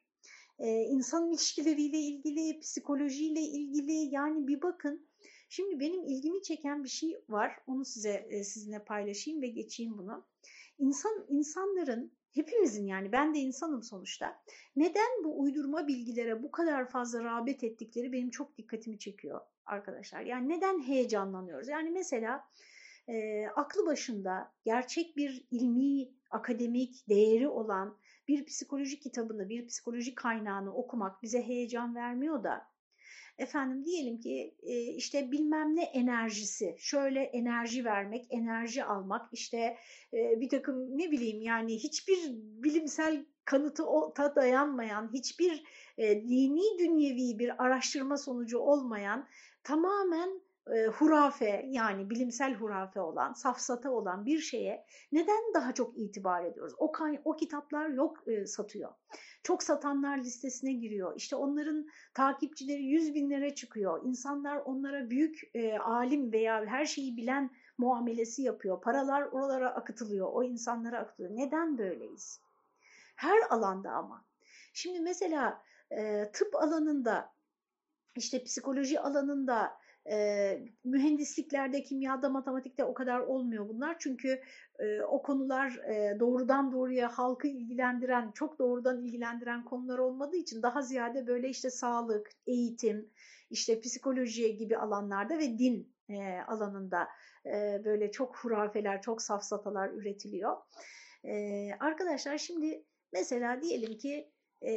e, insan ilişkileriyle ilgili, psikolojiyle ilgili yani bir bakın. Şimdi benim ilgimi çeken bir şey var. Onu size e, sizinle paylaşayım ve geçeyim bunu. İnsan insanların hepimizin yani ben de insanım sonuçta. Neden bu uydurma bilgilere bu kadar fazla rağbet ettikleri benim çok dikkatimi çekiyor arkadaşlar. Yani neden heyecanlanıyoruz? Yani mesela e, aklı başında gerçek bir ilmi, akademik değeri olan bir psikoloji kitabını, bir psikoloji kaynağını okumak bize heyecan vermiyor da. Efendim diyelim ki işte bilmem ne enerjisi, şöyle enerji vermek, enerji almak, işte bir takım ne bileyim yani hiçbir bilimsel kanıtı ta dayanmayan, hiçbir dini dünyevi bir araştırma sonucu olmayan tamamen e, hurafe yani bilimsel hurafe olan, safsata olan bir şeye neden daha çok itibar ediyoruz? O, o kitaplar yok e, satıyor. Çok satanlar listesine giriyor. İşte onların takipçileri yüz binlere çıkıyor. İnsanlar onlara büyük e, alim veya her şeyi bilen muamelesi yapıyor. Paralar oralara akıtılıyor, o insanlara akıtılıyor. Neden böyleyiz? Her alanda ama. Şimdi mesela e, tıp alanında, işte psikoloji alanında, e, mühendisliklerde, kimyada, matematikte o kadar olmuyor bunlar. Çünkü e, o konular e, doğrudan doğruya halkı ilgilendiren, çok doğrudan ilgilendiren konular olmadığı için daha ziyade böyle işte sağlık, eğitim, işte psikoloji gibi alanlarda ve din e, alanında e, böyle çok hurafeler, çok safsatalar üretiliyor. E, arkadaşlar şimdi mesela diyelim ki e,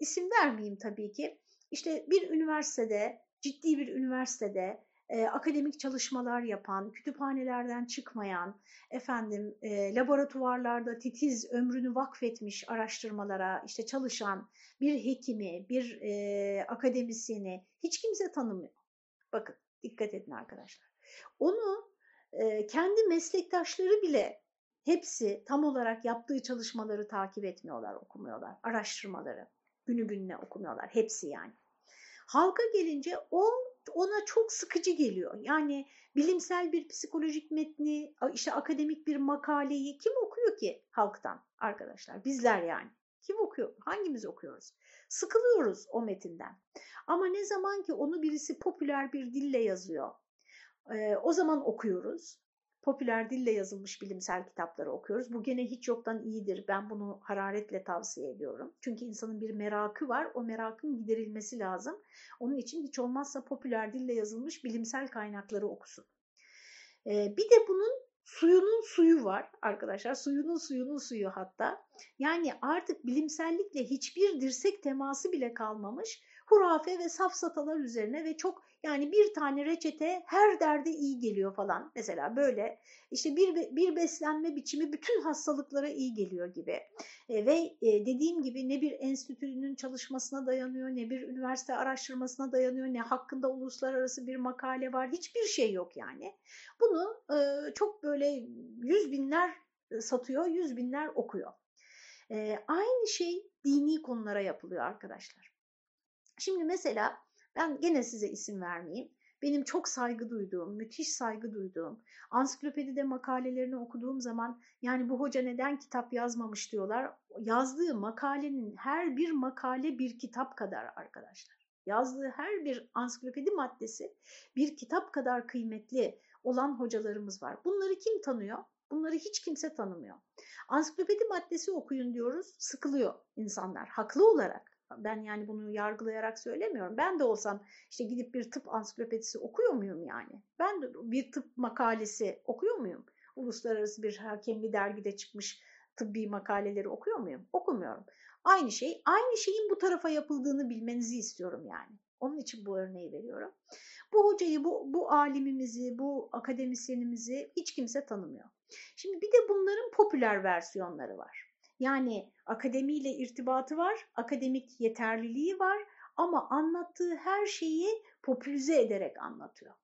isim vermeyeyim tabii ki işte bir üniversitede, ciddi bir üniversitede e, akademik çalışmalar yapan, kütüphanelerden çıkmayan, efendim e, laboratuvarlarda titiz ömrünü vakfetmiş araştırmalara işte çalışan bir hekimi, bir e, akademisyeni hiç kimse tanımıyor. Bakın dikkat edin arkadaşlar. Onu e, kendi meslektaşları bile hepsi tam olarak yaptığı çalışmaları takip etmiyorlar, okumuyorlar, araştırmaları günü gününe okumuyorlar. Hepsi yani. Halka gelince o ona çok sıkıcı geliyor. Yani bilimsel bir psikolojik metni, işte akademik bir makaleyi kim okuyor ki halktan arkadaşlar? Bizler yani. Kim okuyor? Hangimiz okuyoruz? Sıkılıyoruz o metinden. Ama ne zaman ki onu birisi popüler bir dille yazıyor, o zaman okuyoruz popüler dille yazılmış bilimsel kitapları okuyoruz. Bu gene hiç yoktan iyidir. Ben bunu hararetle tavsiye ediyorum. Çünkü insanın bir merakı var. O merakın giderilmesi lazım. Onun için hiç olmazsa popüler dille yazılmış bilimsel kaynakları okusun. Ee, bir de bunun suyunun suyu var arkadaşlar. Suyunun suyunun suyu hatta. Yani artık bilimsellikle hiçbir dirsek teması bile kalmamış hurafe ve safsatalar üzerine ve çok yani bir tane reçete her derde iyi geliyor falan. Mesela böyle işte bir, bir beslenme biçimi bütün hastalıklara iyi geliyor gibi. E, ve e, dediğim gibi ne bir enstitünün çalışmasına dayanıyor, ne bir üniversite araştırmasına dayanıyor, ne hakkında uluslararası bir makale var. Hiçbir şey yok yani. Bunu e, çok böyle yüz binler satıyor, yüz binler okuyor. E, aynı şey dini konulara yapılıyor arkadaşlar. Şimdi mesela ben gene size isim vermeyeyim. Benim çok saygı duyduğum, müthiş saygı duyduğum, ansiklopedide makalelerini okuduğum zaman yani bu hoca neden kitap yazmamış diyorlar. Yazdığı makalenin her bir makale bir kitap kadar arkadaşlar. Yazdığı her bir ansiklopedi maddesi bir kitap kadar kıymetli olan hocalarımız var. Bunları kim tanıyor? Bunları hiç kimse tanımıyor. Ansiklopedi maddesi okuyun diyoruz, sıkılıyor insanlar haklı olarak. Ben yani bunu yargılayarak söylemiyorum. Ben de olsam işte gidip bir tıp ansiklopedisi okuyor muyum yani? Ben de bir tıp makalesi okuyor muyum? Uluslararası bir hakemli dergide çıkmış tıbbi makaleleri okuyor muyum? Okumuyorum. Aynı şey, aynı şeyin bu tarafa yapıldığını bilmenizi istiyorum yani. Onun için bu örneği veriyorum. Bu hocayı, bu, bu alimimizi, bu akademisyenimizi hiç kimse tanımıyor. Şimdi bir de bunların popüler versiyonları var. Yani akademiyle irtibatı var, akademik yeterliliği var ama anlattığı her şeyi popülize ederek anlatıyor.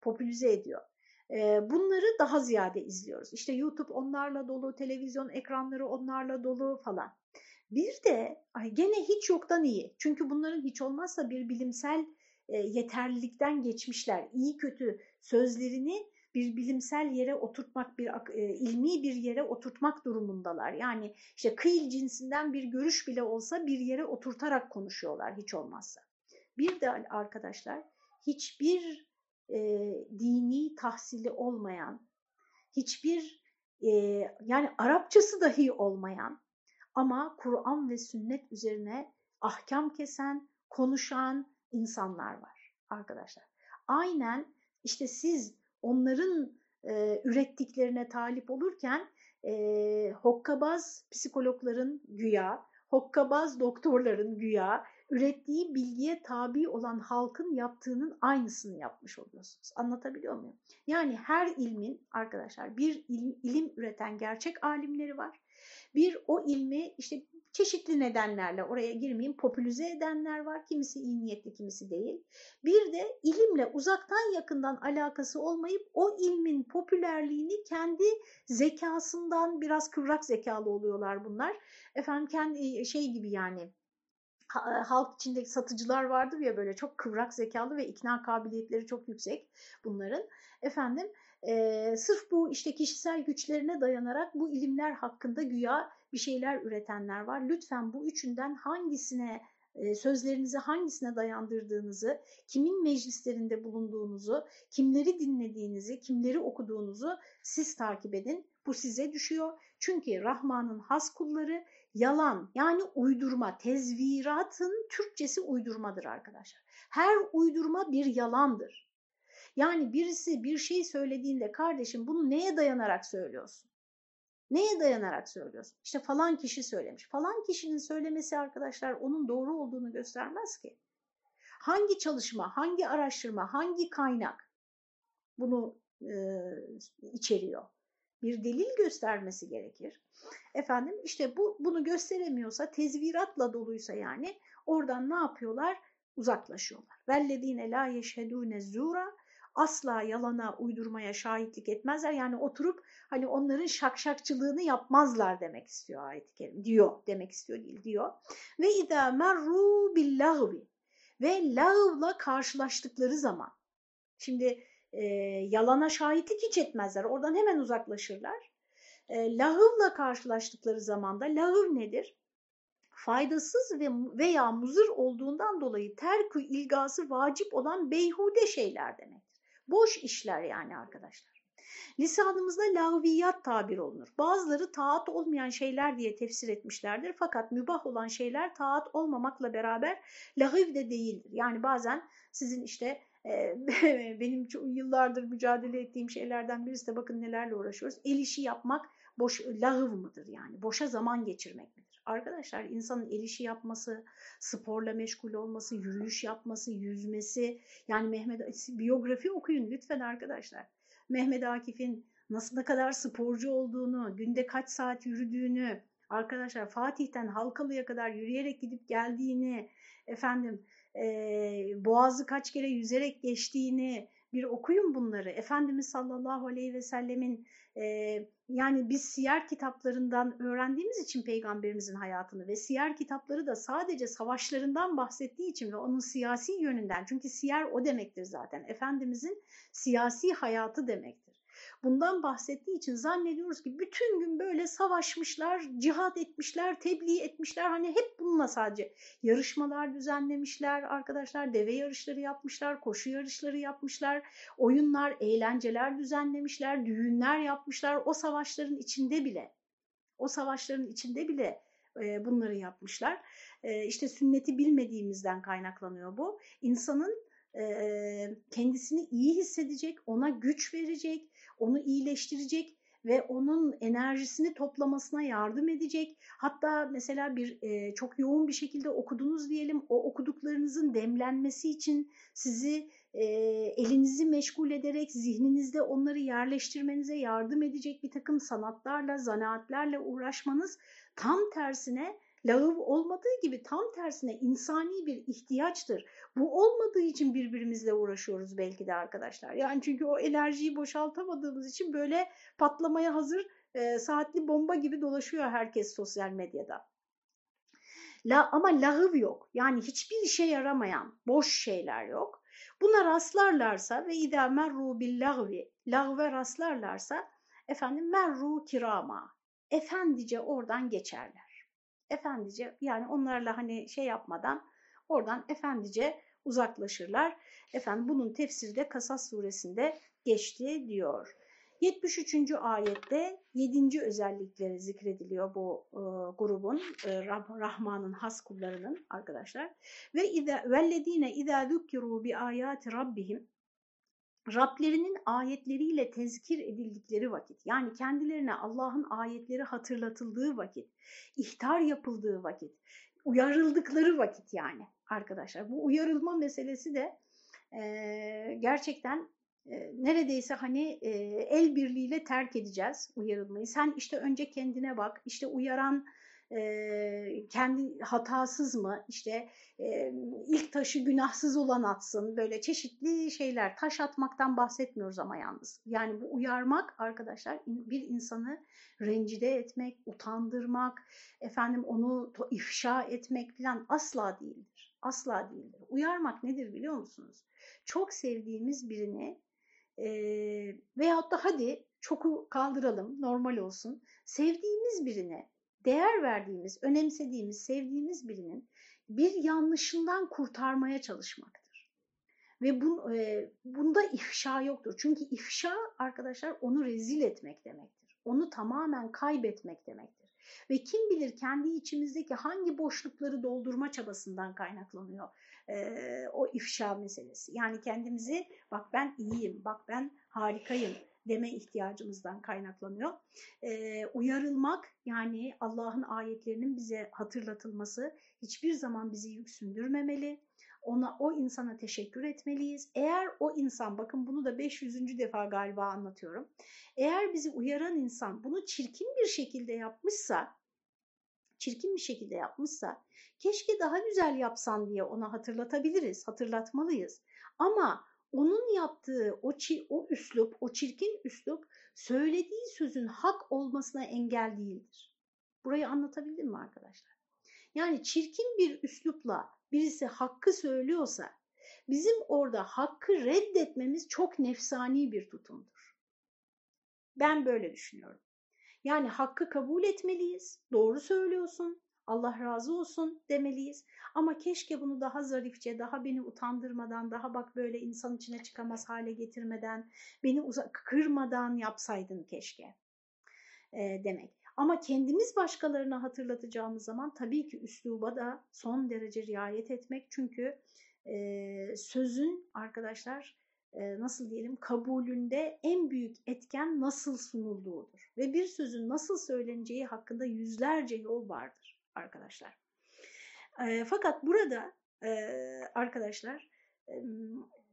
Popülize ediyor. Bunları daha ziyade izliyoruz. İşte YouTube onlarla dolu, televizyon ekranları onlarla dolu falan. Bir de gene hiç yoktan iyi. Çünkü bunların hiç olmazsa bir bilimsel yeterlilikten geçmişler. İyi kötü sözlerini bir bilimsel yere oturtmak, bir e, ilmi bir yere oturtmak durumundalar. Yani işte kıyıl cinsinden bir görüş bile olsa bir yere oturtarak konuşuyorlar hiç olmazsa. Bir de arkadaşlar hiçbir e, dini tahsili olmayan, hiçbir e, yani Arapçası dahi olmayan ama Kur'an ve sünnet üzerine ahkam kesen, konuşan insanlar var arkadaşlar. Aynen işte siz onların e, ürettiklerine talip olurken e, hokkabaz psikologların güya, hokkabaz doktorların güya ürettiği bilgiye tabi olan halkın yaptığının aynısını yapmış oluyorsunuz. Anlatabiliyor muyum? Yani her ilmin arkadaşlar bir ilim, ilim üreten gerçek alimleri var. Bir o ilmi işte çeşitli nedenlerle oraya girmeyeyim popülize edenler var. Kimisi iyi niyetli kimisi değil. Bir de ilimle uzaktan yakından alakası olmayıp o ilmin popülerliğini kendi zekasından biraz kıvrak zekalı oluyorlar bunlar. Efendim kendi şey gibi yani halk içindeki satıcılar vardır ya böyle çok kıvrak zekalı ve ikna kabiliyetleri çok yüksek bunların. Efendim e, sırf bu işte kişisel güçlerine dayanarak bu ilimler hakkında güya bir şeyler üretenler var. Lütfen bu üçünden hangisine e, sözlerinizi hangisine dayandırdığınızı, kimin meclislerinde bulunduğunuzu, kimleri dinlediğinizi, kimleri okuduğunuzu siz takip edin. Bu size düşüyor. Çünkü Rahman'ın has kulları yalan yani uydurma, tezviratın Türkçesi uydurmadır arkadaşlar. Her uydurma bir yalandır. Yani birisi bir şey söylediğinde kardeşim bunu neye dayanarak söylüyorsun? Neye dayanarak söylüyorsun? İşte falan kişi söylemiş. Falan kişinin söylemesi arkadaşlar onun doğru olduğunu göstermez ki. Hangi çalışma, hangi araştırma, hangi kaynak bunu e, içeriyor? Bir delil göstermesi gerekir. Efendim işte bu bunu gösteremiyorsa, tezviratla doluysa yani oradan ne yapıyorlar? Uzaklaşıyorlar. Vellezine la yeşhedûne zura asla yalana, uydurmaya şahitlik etmezler. Yani oturup hani onların şakşakçılığını yapmazlar demek istiyor ayet-i kerim. Diyor demek istiyor değil diyor. Ve idâ merru billahvi ve lağvla karşılaştıkları zaman. Şimdi e, yalana şahitlik hiç etmezler. Oradan hemen uzaklaşırlar. E, lahıvla karşılaştıkları zaman da lahıv nedir? Faydasız ve veya muzır olduğundan dolayı terkü ilgası vacip olan beyhude şeyler demektir. Boş işler yani arkadaşlar. Lisanımızda lahviyat tabir olunur. Bazıları taat olmayan şeyler diye tefsir etmişlerdir. Fakat mübah olan şeyler taat olmamakla beraber lahiv de değildir. Yani bazen sizin işte e, benim yıllardır mücadele ettiğim şeylerden birisi de bakın nelerle uğraşıyoruz. El işi yapmak boş lahıv mıdır yani? Boşa zaman geçirmek midir? Arkadaşlar insanın el işi yapması, sporla meşgul olması, yürüyüş yapması, yüzmesi yani Mehmet biyografi okuyun lütfen arkadaşlar. Mehmet Akif'in nasıl ne kadar sporcu olduğunu, günde kaç saat yürüdüğünü, arkadaşlar Fatih'ten Halkalı'ya kadar yürüyerek gidip geldiğini, efendim e, Boğaz'ı kaç kere yüzerek geçtiğini bir okuyun bunları. Efendimiz sallallahu aleyhi ve sellemin e, yani biz siyer kitaplarından öğrendiğimiz için peygamberimizin hayatını ve siyer kitapları da sadece savaşlarından bahsettiği için ve onun siyasi yönünden çünkü siyer o demektir zaten Efendimizin siyasi hayatı demektir. Bundan bahsettiği için zannediyoruz ki bütün gün böyle savaşmışlar, cihat etmişler, tebliğ etmişler. Hani hep bununla sadece yarışmalar düzenlemişler arkadaşlar, deve yarışları yapmışlar, koşu yarışları yapmışlar, oyunlar, eğlenceler düzenlemişler, düğünler yapmışlar. O savaşların içinde bile, o savaşların içinde bile e, bunları yapmışlar. E, işte sünneti bilmediğimizden kaynaklanıyor bu. İnsanın e, kendisini iyi hissedecek, ona güç verecek, onu iyileştirecek ve onun enerjisini toplamasına yardım edecek. Hatta mesela bir e, çok yoğun bir şekilde okudunuz diyelim o okuduklarınızın demlenmesi için sizi e, elinizi meşgul ederek zihninizde onları yerleştirmenize yardım edecek bir takım sanatlarla, zanaatlerle uğraşmanız tam tersine lağım olmadığı gibi tam tersine insani bir ihtiyaçtır. Bu olmadığı için birbirimizle uğraşıyoruz belki de arkadaşlar. Yani çünkü o enerjiyi boşaltamadığımız için böyle patlamaya hazır e, saatli bomba gibi dolaşıyor herkes sosyal medyada. La, ama lahıv yok. Yani hiçbir işe yaramayan boş şeyler yok. Buna rastlarlarsa ve idâ merru bil lagvi, lagve rastlarlarsa efendim merru kirama, efendice oradan geçerler. Efendice yani onlarla hani şey yapmadan oradan efendice uzaklaşırlar. Efendim bunun tefsiri de Kasas suresinde geçti diyor. 73. ayette 7. özellikleri zikrediliyor bu e, grubun, e, Rahman'ın has kullarının arkadaşlar. Ve izâ vellezîne izâ zukkiru bi ayati rabbihim Rablerinin ayetleriyle tezkir edildikleri vakit, yani kendilerine Allah'ın ayetleri hatırlatıldığı vakit, ihtar yapıldığı vakit, uyarıldıkları vakit yani arkadaşlar. Bu uyarılma meselesi de e, gerçekten e, neredeyse hani e, el birliğiyle terk edeceğiz uyarılmayı. Sen işte önce kendine bak, işte uyaran e, kendi hatasız mı, işte e, ilk taşı günahsız olan atsın, böyle çeşitli şeyler, taş atmaktan bahsetmiyoruz ama yalnız. Yani bu uyarmak arkadaşlar bir insanı rencide etmek, utandırmak, efendim onu ifşa etmek falan asla değildir. Asla değildir. Uyarmak nedir biliyor musunuz? Çok sevdiğimiz birini e, veyahut da hadi çoku kaldıralım, normal olsun. Sevdiğimiz birine, değer verdiğimiz, önemsediğimiz, sevdiğimiz birinin bir yanlışından kurtarmaya çalışmaktır. Ve bu, e, bunda ifşa yoktur. Çünkü ifşa arkadaşlar onu rezil etmek demektir. Onu tamamen kaybetmek demektir. Ve kim bilir kendi içimizdeki hangi boşlukları doldurma çabasından kaynaklanıyor e, o ifşa meselesi. Yani kendimizi bak ben iyiyim, bak ben harikayım deme ihtiyacımızdan kaynaklanıyor. E, uyarılmak yani Allah'ın ayetlerinin bize hatırlatılması hiçbir zaman bizi yüksündürmemeli. Ona o insana teşekkür etmeliyiz. Eğer o insan bakın bunu da 500. defa galiba anlatıyorum. Eğer bizi uyaran insan bunu çirkin bir şekilde yapmışsa çirkin bir şekilde yapmışsa keşke daha güzel yapsan diye ona hatırlatabiliriz, hatırlatmalıyız. Ama onun yaptığı o, o üslup, o çirkin üslup söylediği sözün hak olmasına engel değildir. Burayı anlatabildim mi arkadaşlar? Yani çirkin bir üslupla birisi hakkı söylüyorsa bizim orada hakkı reddetmemiz çok nefsani bir tutumdur. Ben böyle düşünüyorum. Yani hakkı kabul etmeliyiz. Doğru söylüyorsun. Allah razı olsun demeliyiz. Ama keşke bunu daha zarifçe, daha beni utandırmadan, daha bak böyle insan içine çıkamaz hale getirmeden, beni kırmadan yapsaydın keşke e, demek. Ama kendimiz başkalarına hatırlatacağımız zaman tabii ki üsluba da son derece riayet etmek. Çünkü e, sözün arkadaşlar e, nasıl diyelim kabulünde en büyük etken nasıl sunulduğudur. Ve bir sözün nasıl söyleneceği hakkında yüzlerce yol vardır arkadaşlar. E, fakat burada e, arkadaşlar e,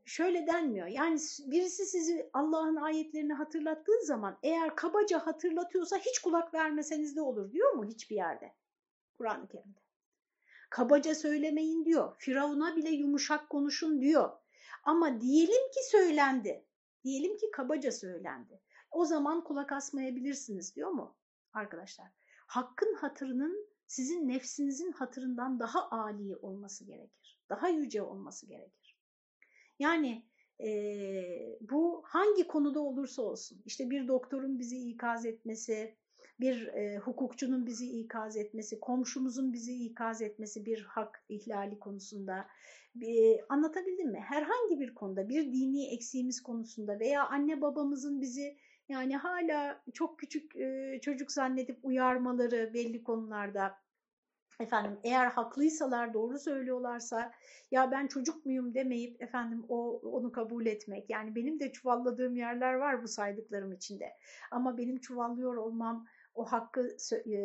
şöyle denmiyor. Yani birisi sizi Allah'ın ayetlerini hatırlattığı zaman eğer kabaca hatırlatıyorsa hiç kulak vermeseniz de olur diyor mu hiçbir yerde? Kur'an-ı Kerim'de. Kabaca söylemeyin diyor. Firavun'a bile yumuşak konuşun diyor. Ama diyelim ki söylendi. Diyelim ki kabaca söylendi. O zaman kulak asmayabilirsiniz diyor mu arkadaşlar? Hakkın hatırının sizin nefsinizin hatırından daha âli olması gerekir. Daha yüce olması gerekir. Yani e, bu hangi konuda olursa olsun, işte bir doktorun bizi ikaz etmesi, bir e, hukukçunun bizi ikaz etmesi, komşumuzun bizi ikaz etmesi bir hak ihlali konusunda, e, anlatabildim mi? Herhangi bir konuda, bir dini eksiğimiz konusunda veya anne babamızın bizi yani hala çok küçük çocuk zannedip uyarmaları belli konularda. Efendim eğer haklıysalar doğru söylüyorlarsa ya ben çocuk muyum? demeyip efendim o onu kabul etmek. Yani benim de çuvalladığım yerler var bu saydıklarım içinde. Ama benim çuvallıyor olmam o hakkı e,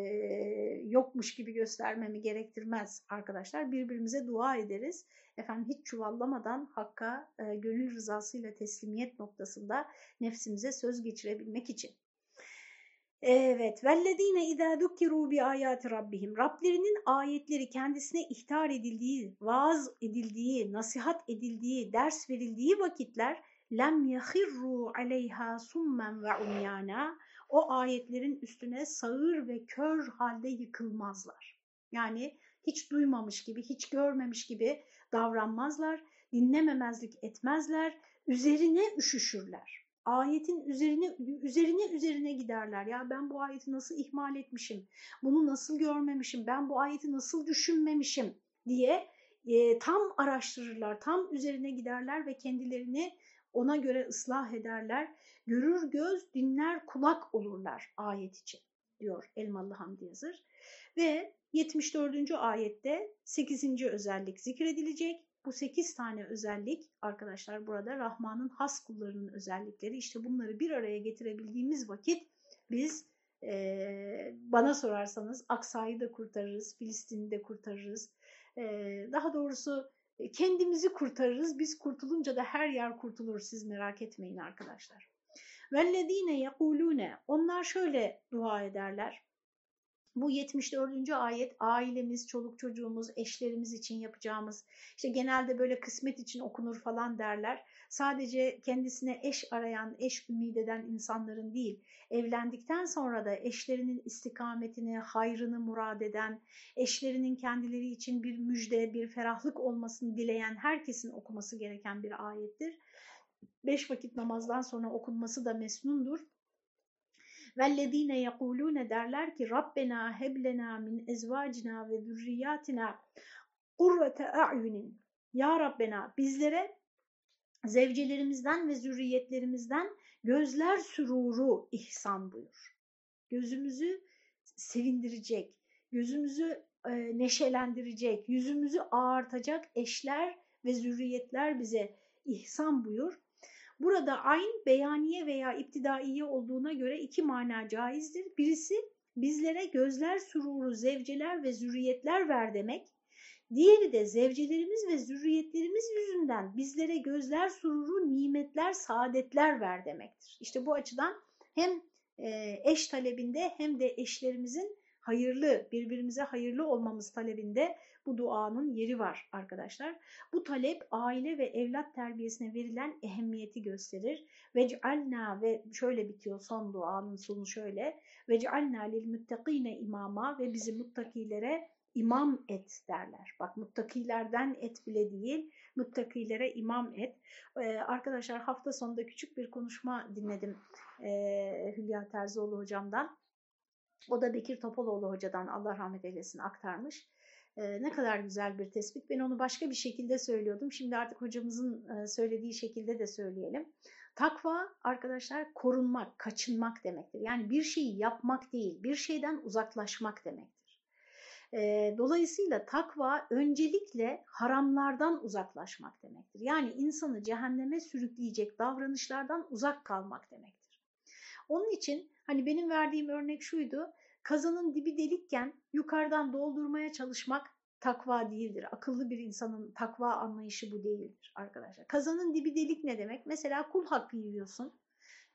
yokmuş gibi göstermemi gerektirmez arkadaşlar birbirimize dua ederiz efendim hiç çuvallamadan hakka e, gönül rızasıyla teslimiyet noktasında nefsimize söz geçirebilmek için Evet. Vellezine izâ dukkiru bi ayati rabbihim. Rablerinin ayetleri kendisine ihtar edildiği, vaaz edildiği, nasihat edildiği, ders verildiği vakitler lem yahirru aleyha summen ve umyana. O ayetlerin üstüne sağır ve kör halde yıkılmazlar. Yani hiç duymamış gibi, hiç görmemiş gibi davranmazlar, dinlememezlik etmezler, üzerine üşüşürler ayetin üzerine üzerine üzerine giderler. Ya ben bu ayeti nasıl ihmal etmişim, bunu nasıl görmemişim, ben bu ayeti nasıl düşünmemişim diye e, tam araştırırlar, tam üzerine giderler ve kendilerini ona göre ıslah ederler. Görür göz, dinler kulak olurlar ayet için diyor Elmalı Hamdi Yazır. Ve 74. ayette 8. özellik zikredilecek. Bu 8 tane özellik arkadaşlar burada Rahman'ın has kullarının özellikleri. İşte bunları bir araya getirebildiğimiz vakit biz e, bana sorarsanız Aksa'yı da kurtarırız, Filistin'i de kurtarırız. E, daha doğrusu kendimizi kurtarırız. Biz kurtulunca da her yer kurtulur. Siz merak etmeyin arkadaşlar. Vellezine yekulune onlar şöyle dua ederler. Bu 74. ayet ailemiz, çoluk çocuğumuz, eşlerimiz için yapacağımız, işte genelde böyle kısmet için okunur falan derler. Sadece kendisine eş arayan, eş ümit eden insanların değil, evlendikten sonra da eşlerinin istikametini, hayrını murad eden, eşlerinin kendileri için bir müjde, bir ferahlık olmasını dileyen herkesin okuması gereken bir ayettir Beş vakit namazdan sonra okunması da mesnundur. وَالَّذ۪ينَ يَقُولُونَ derler ki Rabbena heblena min ezvacina ve zürriyatina kurrete a'yunin. Ya Rabbena bizlere zevcelerimizden ve zürriyetlerimizden gözler süruru ihsan buyur. Gözümüzü sevindirecek, gözümüzü e, neşelendirecek, yüzümüzü ağartacak eşler ve zürriyetler bize ihsan buyur. Burada ayn beyaniye veya iptidaiye olduğuna göre iki mana caizdir. Birisi bizlere gözler sururu zevceler ve zürriyetler ver demek. Diğeri de zevcelerimiz ve zürriyetlerimiz yüzünden bizlere gözler sururu nimetler, saadetler ver demektir. İşte bu açıdan hem eş talebinde hem de eşlerimizin hayırlı, birbirimize hayırlı olmamız talebinde bu duanın yeri var arkadaşlar. Bu talep aile ve evlat terbiyesine verilen ehemmiyeti gösterir. Vec'alna ve şöyle bitiyor son duanın sonu şöyle. Vec'alna lil muttakine imama ve bizi muttakilere imam et derler. Bak muttakilerden et bile değil, muttakilere imam et. Ee, arkadaşlar hafta sonunda küçük bir konuşma dinledim ee, Hülya Terzioğlu hocamdan. O da Bekir Topaloğlu hocadan Allah rahmet eylesin aktarmış. Ee, ne kadar güzel bir tespit. Ben onu başka bir şekilde söylüyordum. Şimdi artık hocamızın e, söylediği şekilde de söyleyelim. Takva arkadaşlar korunmak, kaçınmak demektir. Yani bir şeyi yapmak değil, bir şeyden uzaklaşmak demektir. E, dolayısıyla takva öncelikle haramlardan uzaklaşmak demektir. Yani insanı cehenneme sürükleyecek davranışlardan uzak kalmak demektir. Onun için hani benim verdiğim örnek şuydu kazanın dibi delikken yukarıdan doldurmaya çalışmak takva değildir. Akıllı bir insanın takva anlayışı bu değildir arkadaşlar. Kazanın dibi delik ne demek? Mesela kul hakkı yiyorsun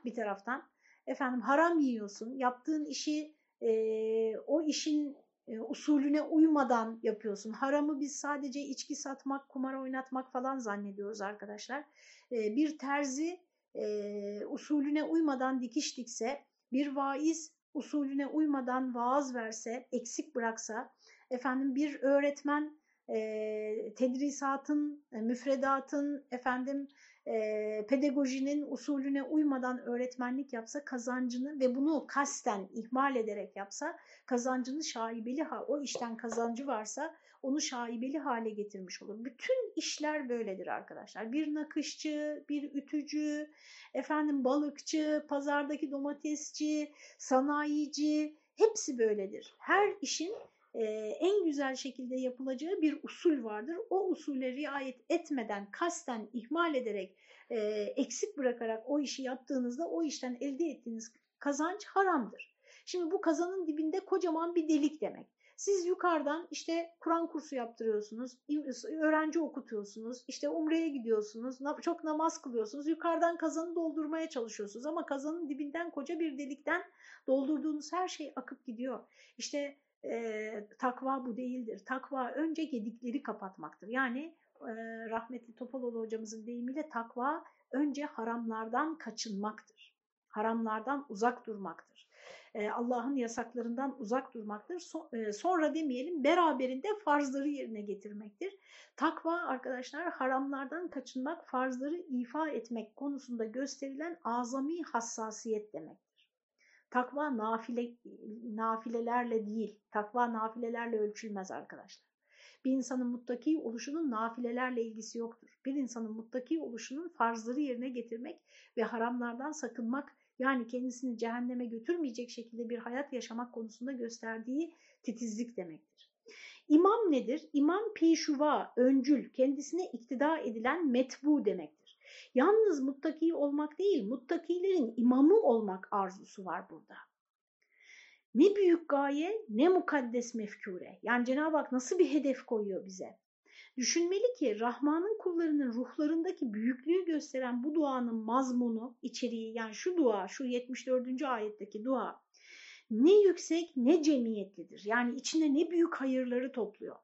bir taraftan. Efendim haram yiyorsun. Yaptığın işi e, o işin e, usulüne uymadan yapıyorsun. Haramı biz sadece içki satmak, kumar oynatmak falan zannediyoruz arkadaşlar. E, bir terzi e, usulüne uymadan dikiş dikse, bir vaiz usulüne uymadan vaaz verse, eksik bıraksa, efendim bir öğretmen e, tedrisatın, e, müfredatın, efendim e, pedagojinin usulüne uymadan öğretmenlik yapsa kazancını ve bunu kasten ihmal ederek yapsa kazancını şaibeli, o işten kazancı varsa onu şaibeli hale getirmiş olur. Bütün işler böyledir arkadaşlar. Bir nakışçı, bir ütücü, efendim balıkçı, pazardaki domatesçi, sanayici hepsi böyledir. Her işin e, en güzel şekilde yapılacağı bir usul vardır. O usule riayet etmeden, kasten ihmal ederek, e, eksik bırakarak o işi yaptığınızda o işten elde ettiğiniz kazanç haramdır. Şimdi bu kazanın dibinde kocaman bir delik demek. Siz yukarıdan işte Kur'an kursu yaptırıyorsunuz, öğrenci okutuyorsunuz, işte umreye gidiyorsunuz, çok namaz kılıyorsunuz. Yukarıdan kazanı doldurmaya çalışıyorsunuz ama kazanın dibinden koca bir delikten doldurduğunuz her şey akıp gidiyor. İşte e, takva bu değildir. Takva önce gedikleri kapatmaktır. Yani e, rahmetli Topaloğlu hocamızın deyimiyle takva önce haramlardan kaçınmaktır. Haramlardan uzak durmaktır. Allah'ın yasaklarından uzak durmaktır. So, sonra demeyelim beraberinde farzları yerine getirmektir. Takva arkadaşlar haramlardan kaçınmak, farzları ifa etmek konusunda gösterilen azami hassasiyet demek. Takva nafile, nafilelerle değil, takva nafilelerle ölçülmez arkadaşlar. Bir insanın muttaki oluşunun nafilelerle ilgisi yoktur. Bir insanın muttaki oluşunun farzları yerine getirmek ve haramlardan sakınmak yani kendisini cehenneme götürmeyecek şekilde bir hayat yaşamak konusunda gösterdiği titizlik demektir. İmam nedir? İmam pişuva, öncül, kendisine iktida edilen metbu demektir. Yalnız muttaki olmak değil, muttakilerin imamı olmak arzusu var burada. Ne büyük gaye, ne mukaddes mefkure. Yani Cenab-ı Hak nasıl bir hedef koyuyor bize? Düşünmeli ki Rahman'ın kullarının ruhlarındaki büyüklüğü gösteren bu duanın mazmunu, içeriği yani şu dua, şu 74. ayetteki dua ne yüksek ne cemiyetlidir. Yani içinde ne büyük hayırları topluyor.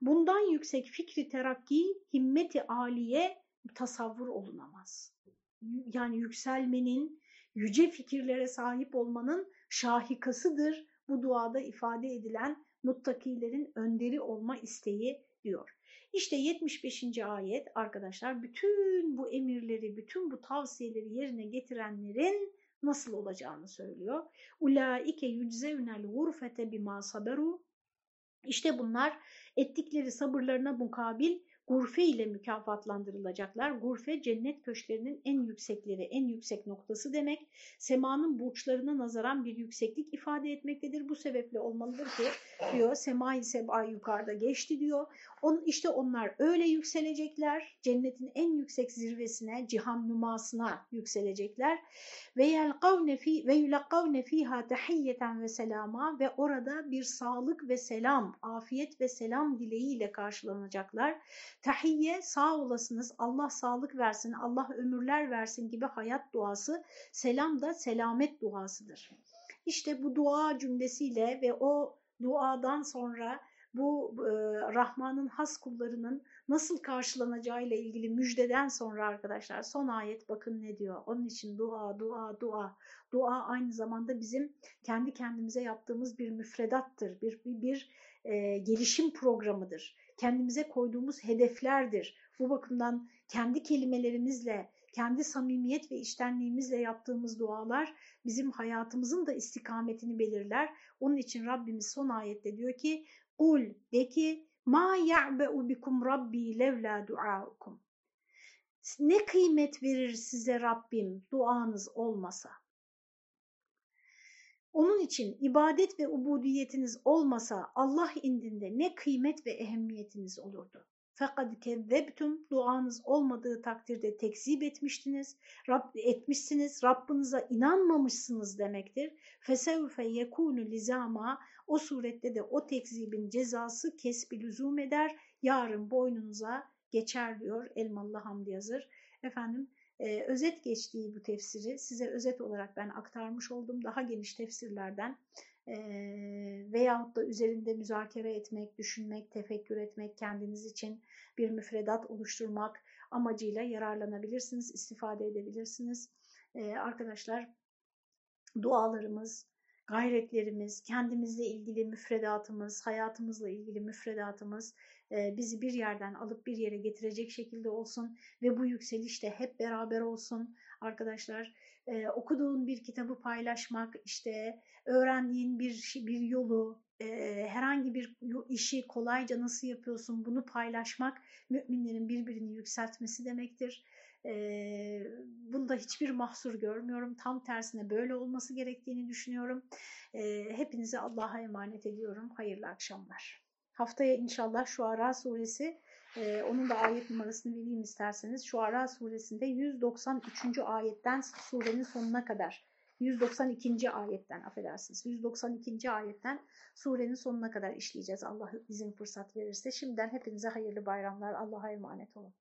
Bundan yüksek fikri terakki, himmeti aliye tasavvur olunamaz. Yani yükselmenin, yüce fikirlere sahip olmanın şahikasıdır bu duada ifade edilen muttakilerin önderi olma isteği diyor. İşte 75. ayet arkadaşlar bütün bu emirleri, bütün bu tavsiyeleri yerine getirenlerin nasıl olacağını söylüyor. Ulaike yüczevnel gurfete bima saberu. İşte bunlar ettikleri sabırlarına mukabil gurfe ile mükafatlandırılacaklar. Gurfe cennet köşklerinin en yüksekleri, en yüksek noktası demek. Semanın burçlarına nazaran bir yükseklik ifade etmektedir. Bu sebeple olmalıdır ki diyor semai seba yukarıda geçti diyor. On, işte onlar öyle yükselecekler. Cennetin en yüksek zirvesine, cihan numasına yükselecekler. Ve yelkavne fi ve yulakavne fiha tahiyyeten ve selama ve orada bir sağlık ve selam, afiyet ve selam dileğiyle karşılanacaklar. Tahiyye sağ olasınız, Allah sağlık versin, Allah ömürler versin gibi hayat duası, selam da selamet duasıdır. İşte bu dua cümlesiyle ve o duadan sonra bu e, Rahman'ın has kullarının nasıl karşılanacağıyla ilgili müjdeden sonra arkadaşlar son ayet bakın ne diyor. Onun için dua, dua, dua. Dua aynı zamanda bizim kendi kendimize yaptığımız bir müfredattır, bir, bir, bir e, gelişim programıdır. Kendimize koyduğumuz hedeflerdir. Bu bakımdan kendi kelimelerimizle, kendi samimiyet ve iştenliğimizle yaptığımız dualar bizim hayatımızın da istikametini belirler. Onun için Rabbimiz son ayette diyor ki Kul de ki ma ya'be'u bikum rabbi levla duaukum. Ne kıymet verir size Rabbim duanız olmasa? Onun için ibadet ve ubudiyetiniz olmasa Allah indinde ne kıymet ve ehemmiyetiniz olurdu. Fakat kezzebtum duanız olmadığı takdirde tekzip etmiştiniz, Rab, etmişsiniz, Rabbinize inanmamışsınız demektir. Fesevfe yekunu lizama o surette de o tekzibin cezası kesbi lüzum eder, yarın boynunuza geçer diyor Elmalı Hamdi Yazır. Efendim e, özet geçtiği bu tefsiri size özet olarak ben aktarmış oldum. Daha geniş tefsirlerden e, veyahut da üzerinde müzakere etmek, düşünmek, tefekkür etmek, kendiniz için bir müfredat oluşturmak amacıyla yararlanabilirsiniz, istifade edebilirsiniz. E, arkadaşlar dualarımız, gayretlerimiz, kendimizle ilgili müfredatımız, hayatımızla ilgili müfredatımız e, bizi bir yerden alıp bir yere getirecek şekilde olsun ve bu yükseliş de hep beraber olsun arkadaşlar. E, okuduğun bir kitabı paylaşmak, işte öğrendiğin bir bir yolu, e, herhangi bir işi kolayca nasıl yapıyorsun bunu paylaşmak müminlerin birbirini yükseltmesi demektir. Bunda hiçbir mahsur görmüyorum. Tam tersine böyle olması gerektiğini düşünüyorum. Hepinize Allah'a emanet ediyorum. Hayırlı akşamlar. Haftaya inşallah Şuara suresi, onun da ayet numarasını vereyim isterseniz. Şuara suresinde 193. ayetten surenin sonuna kadar 192. ayetten affedersiniz. 192. ayetten surenin sonuna kadar işleyeceğiz. Allah izin fırsat verirse. Şimdiden hepinize hayırlı bayramlar. Allah'a emanet olun.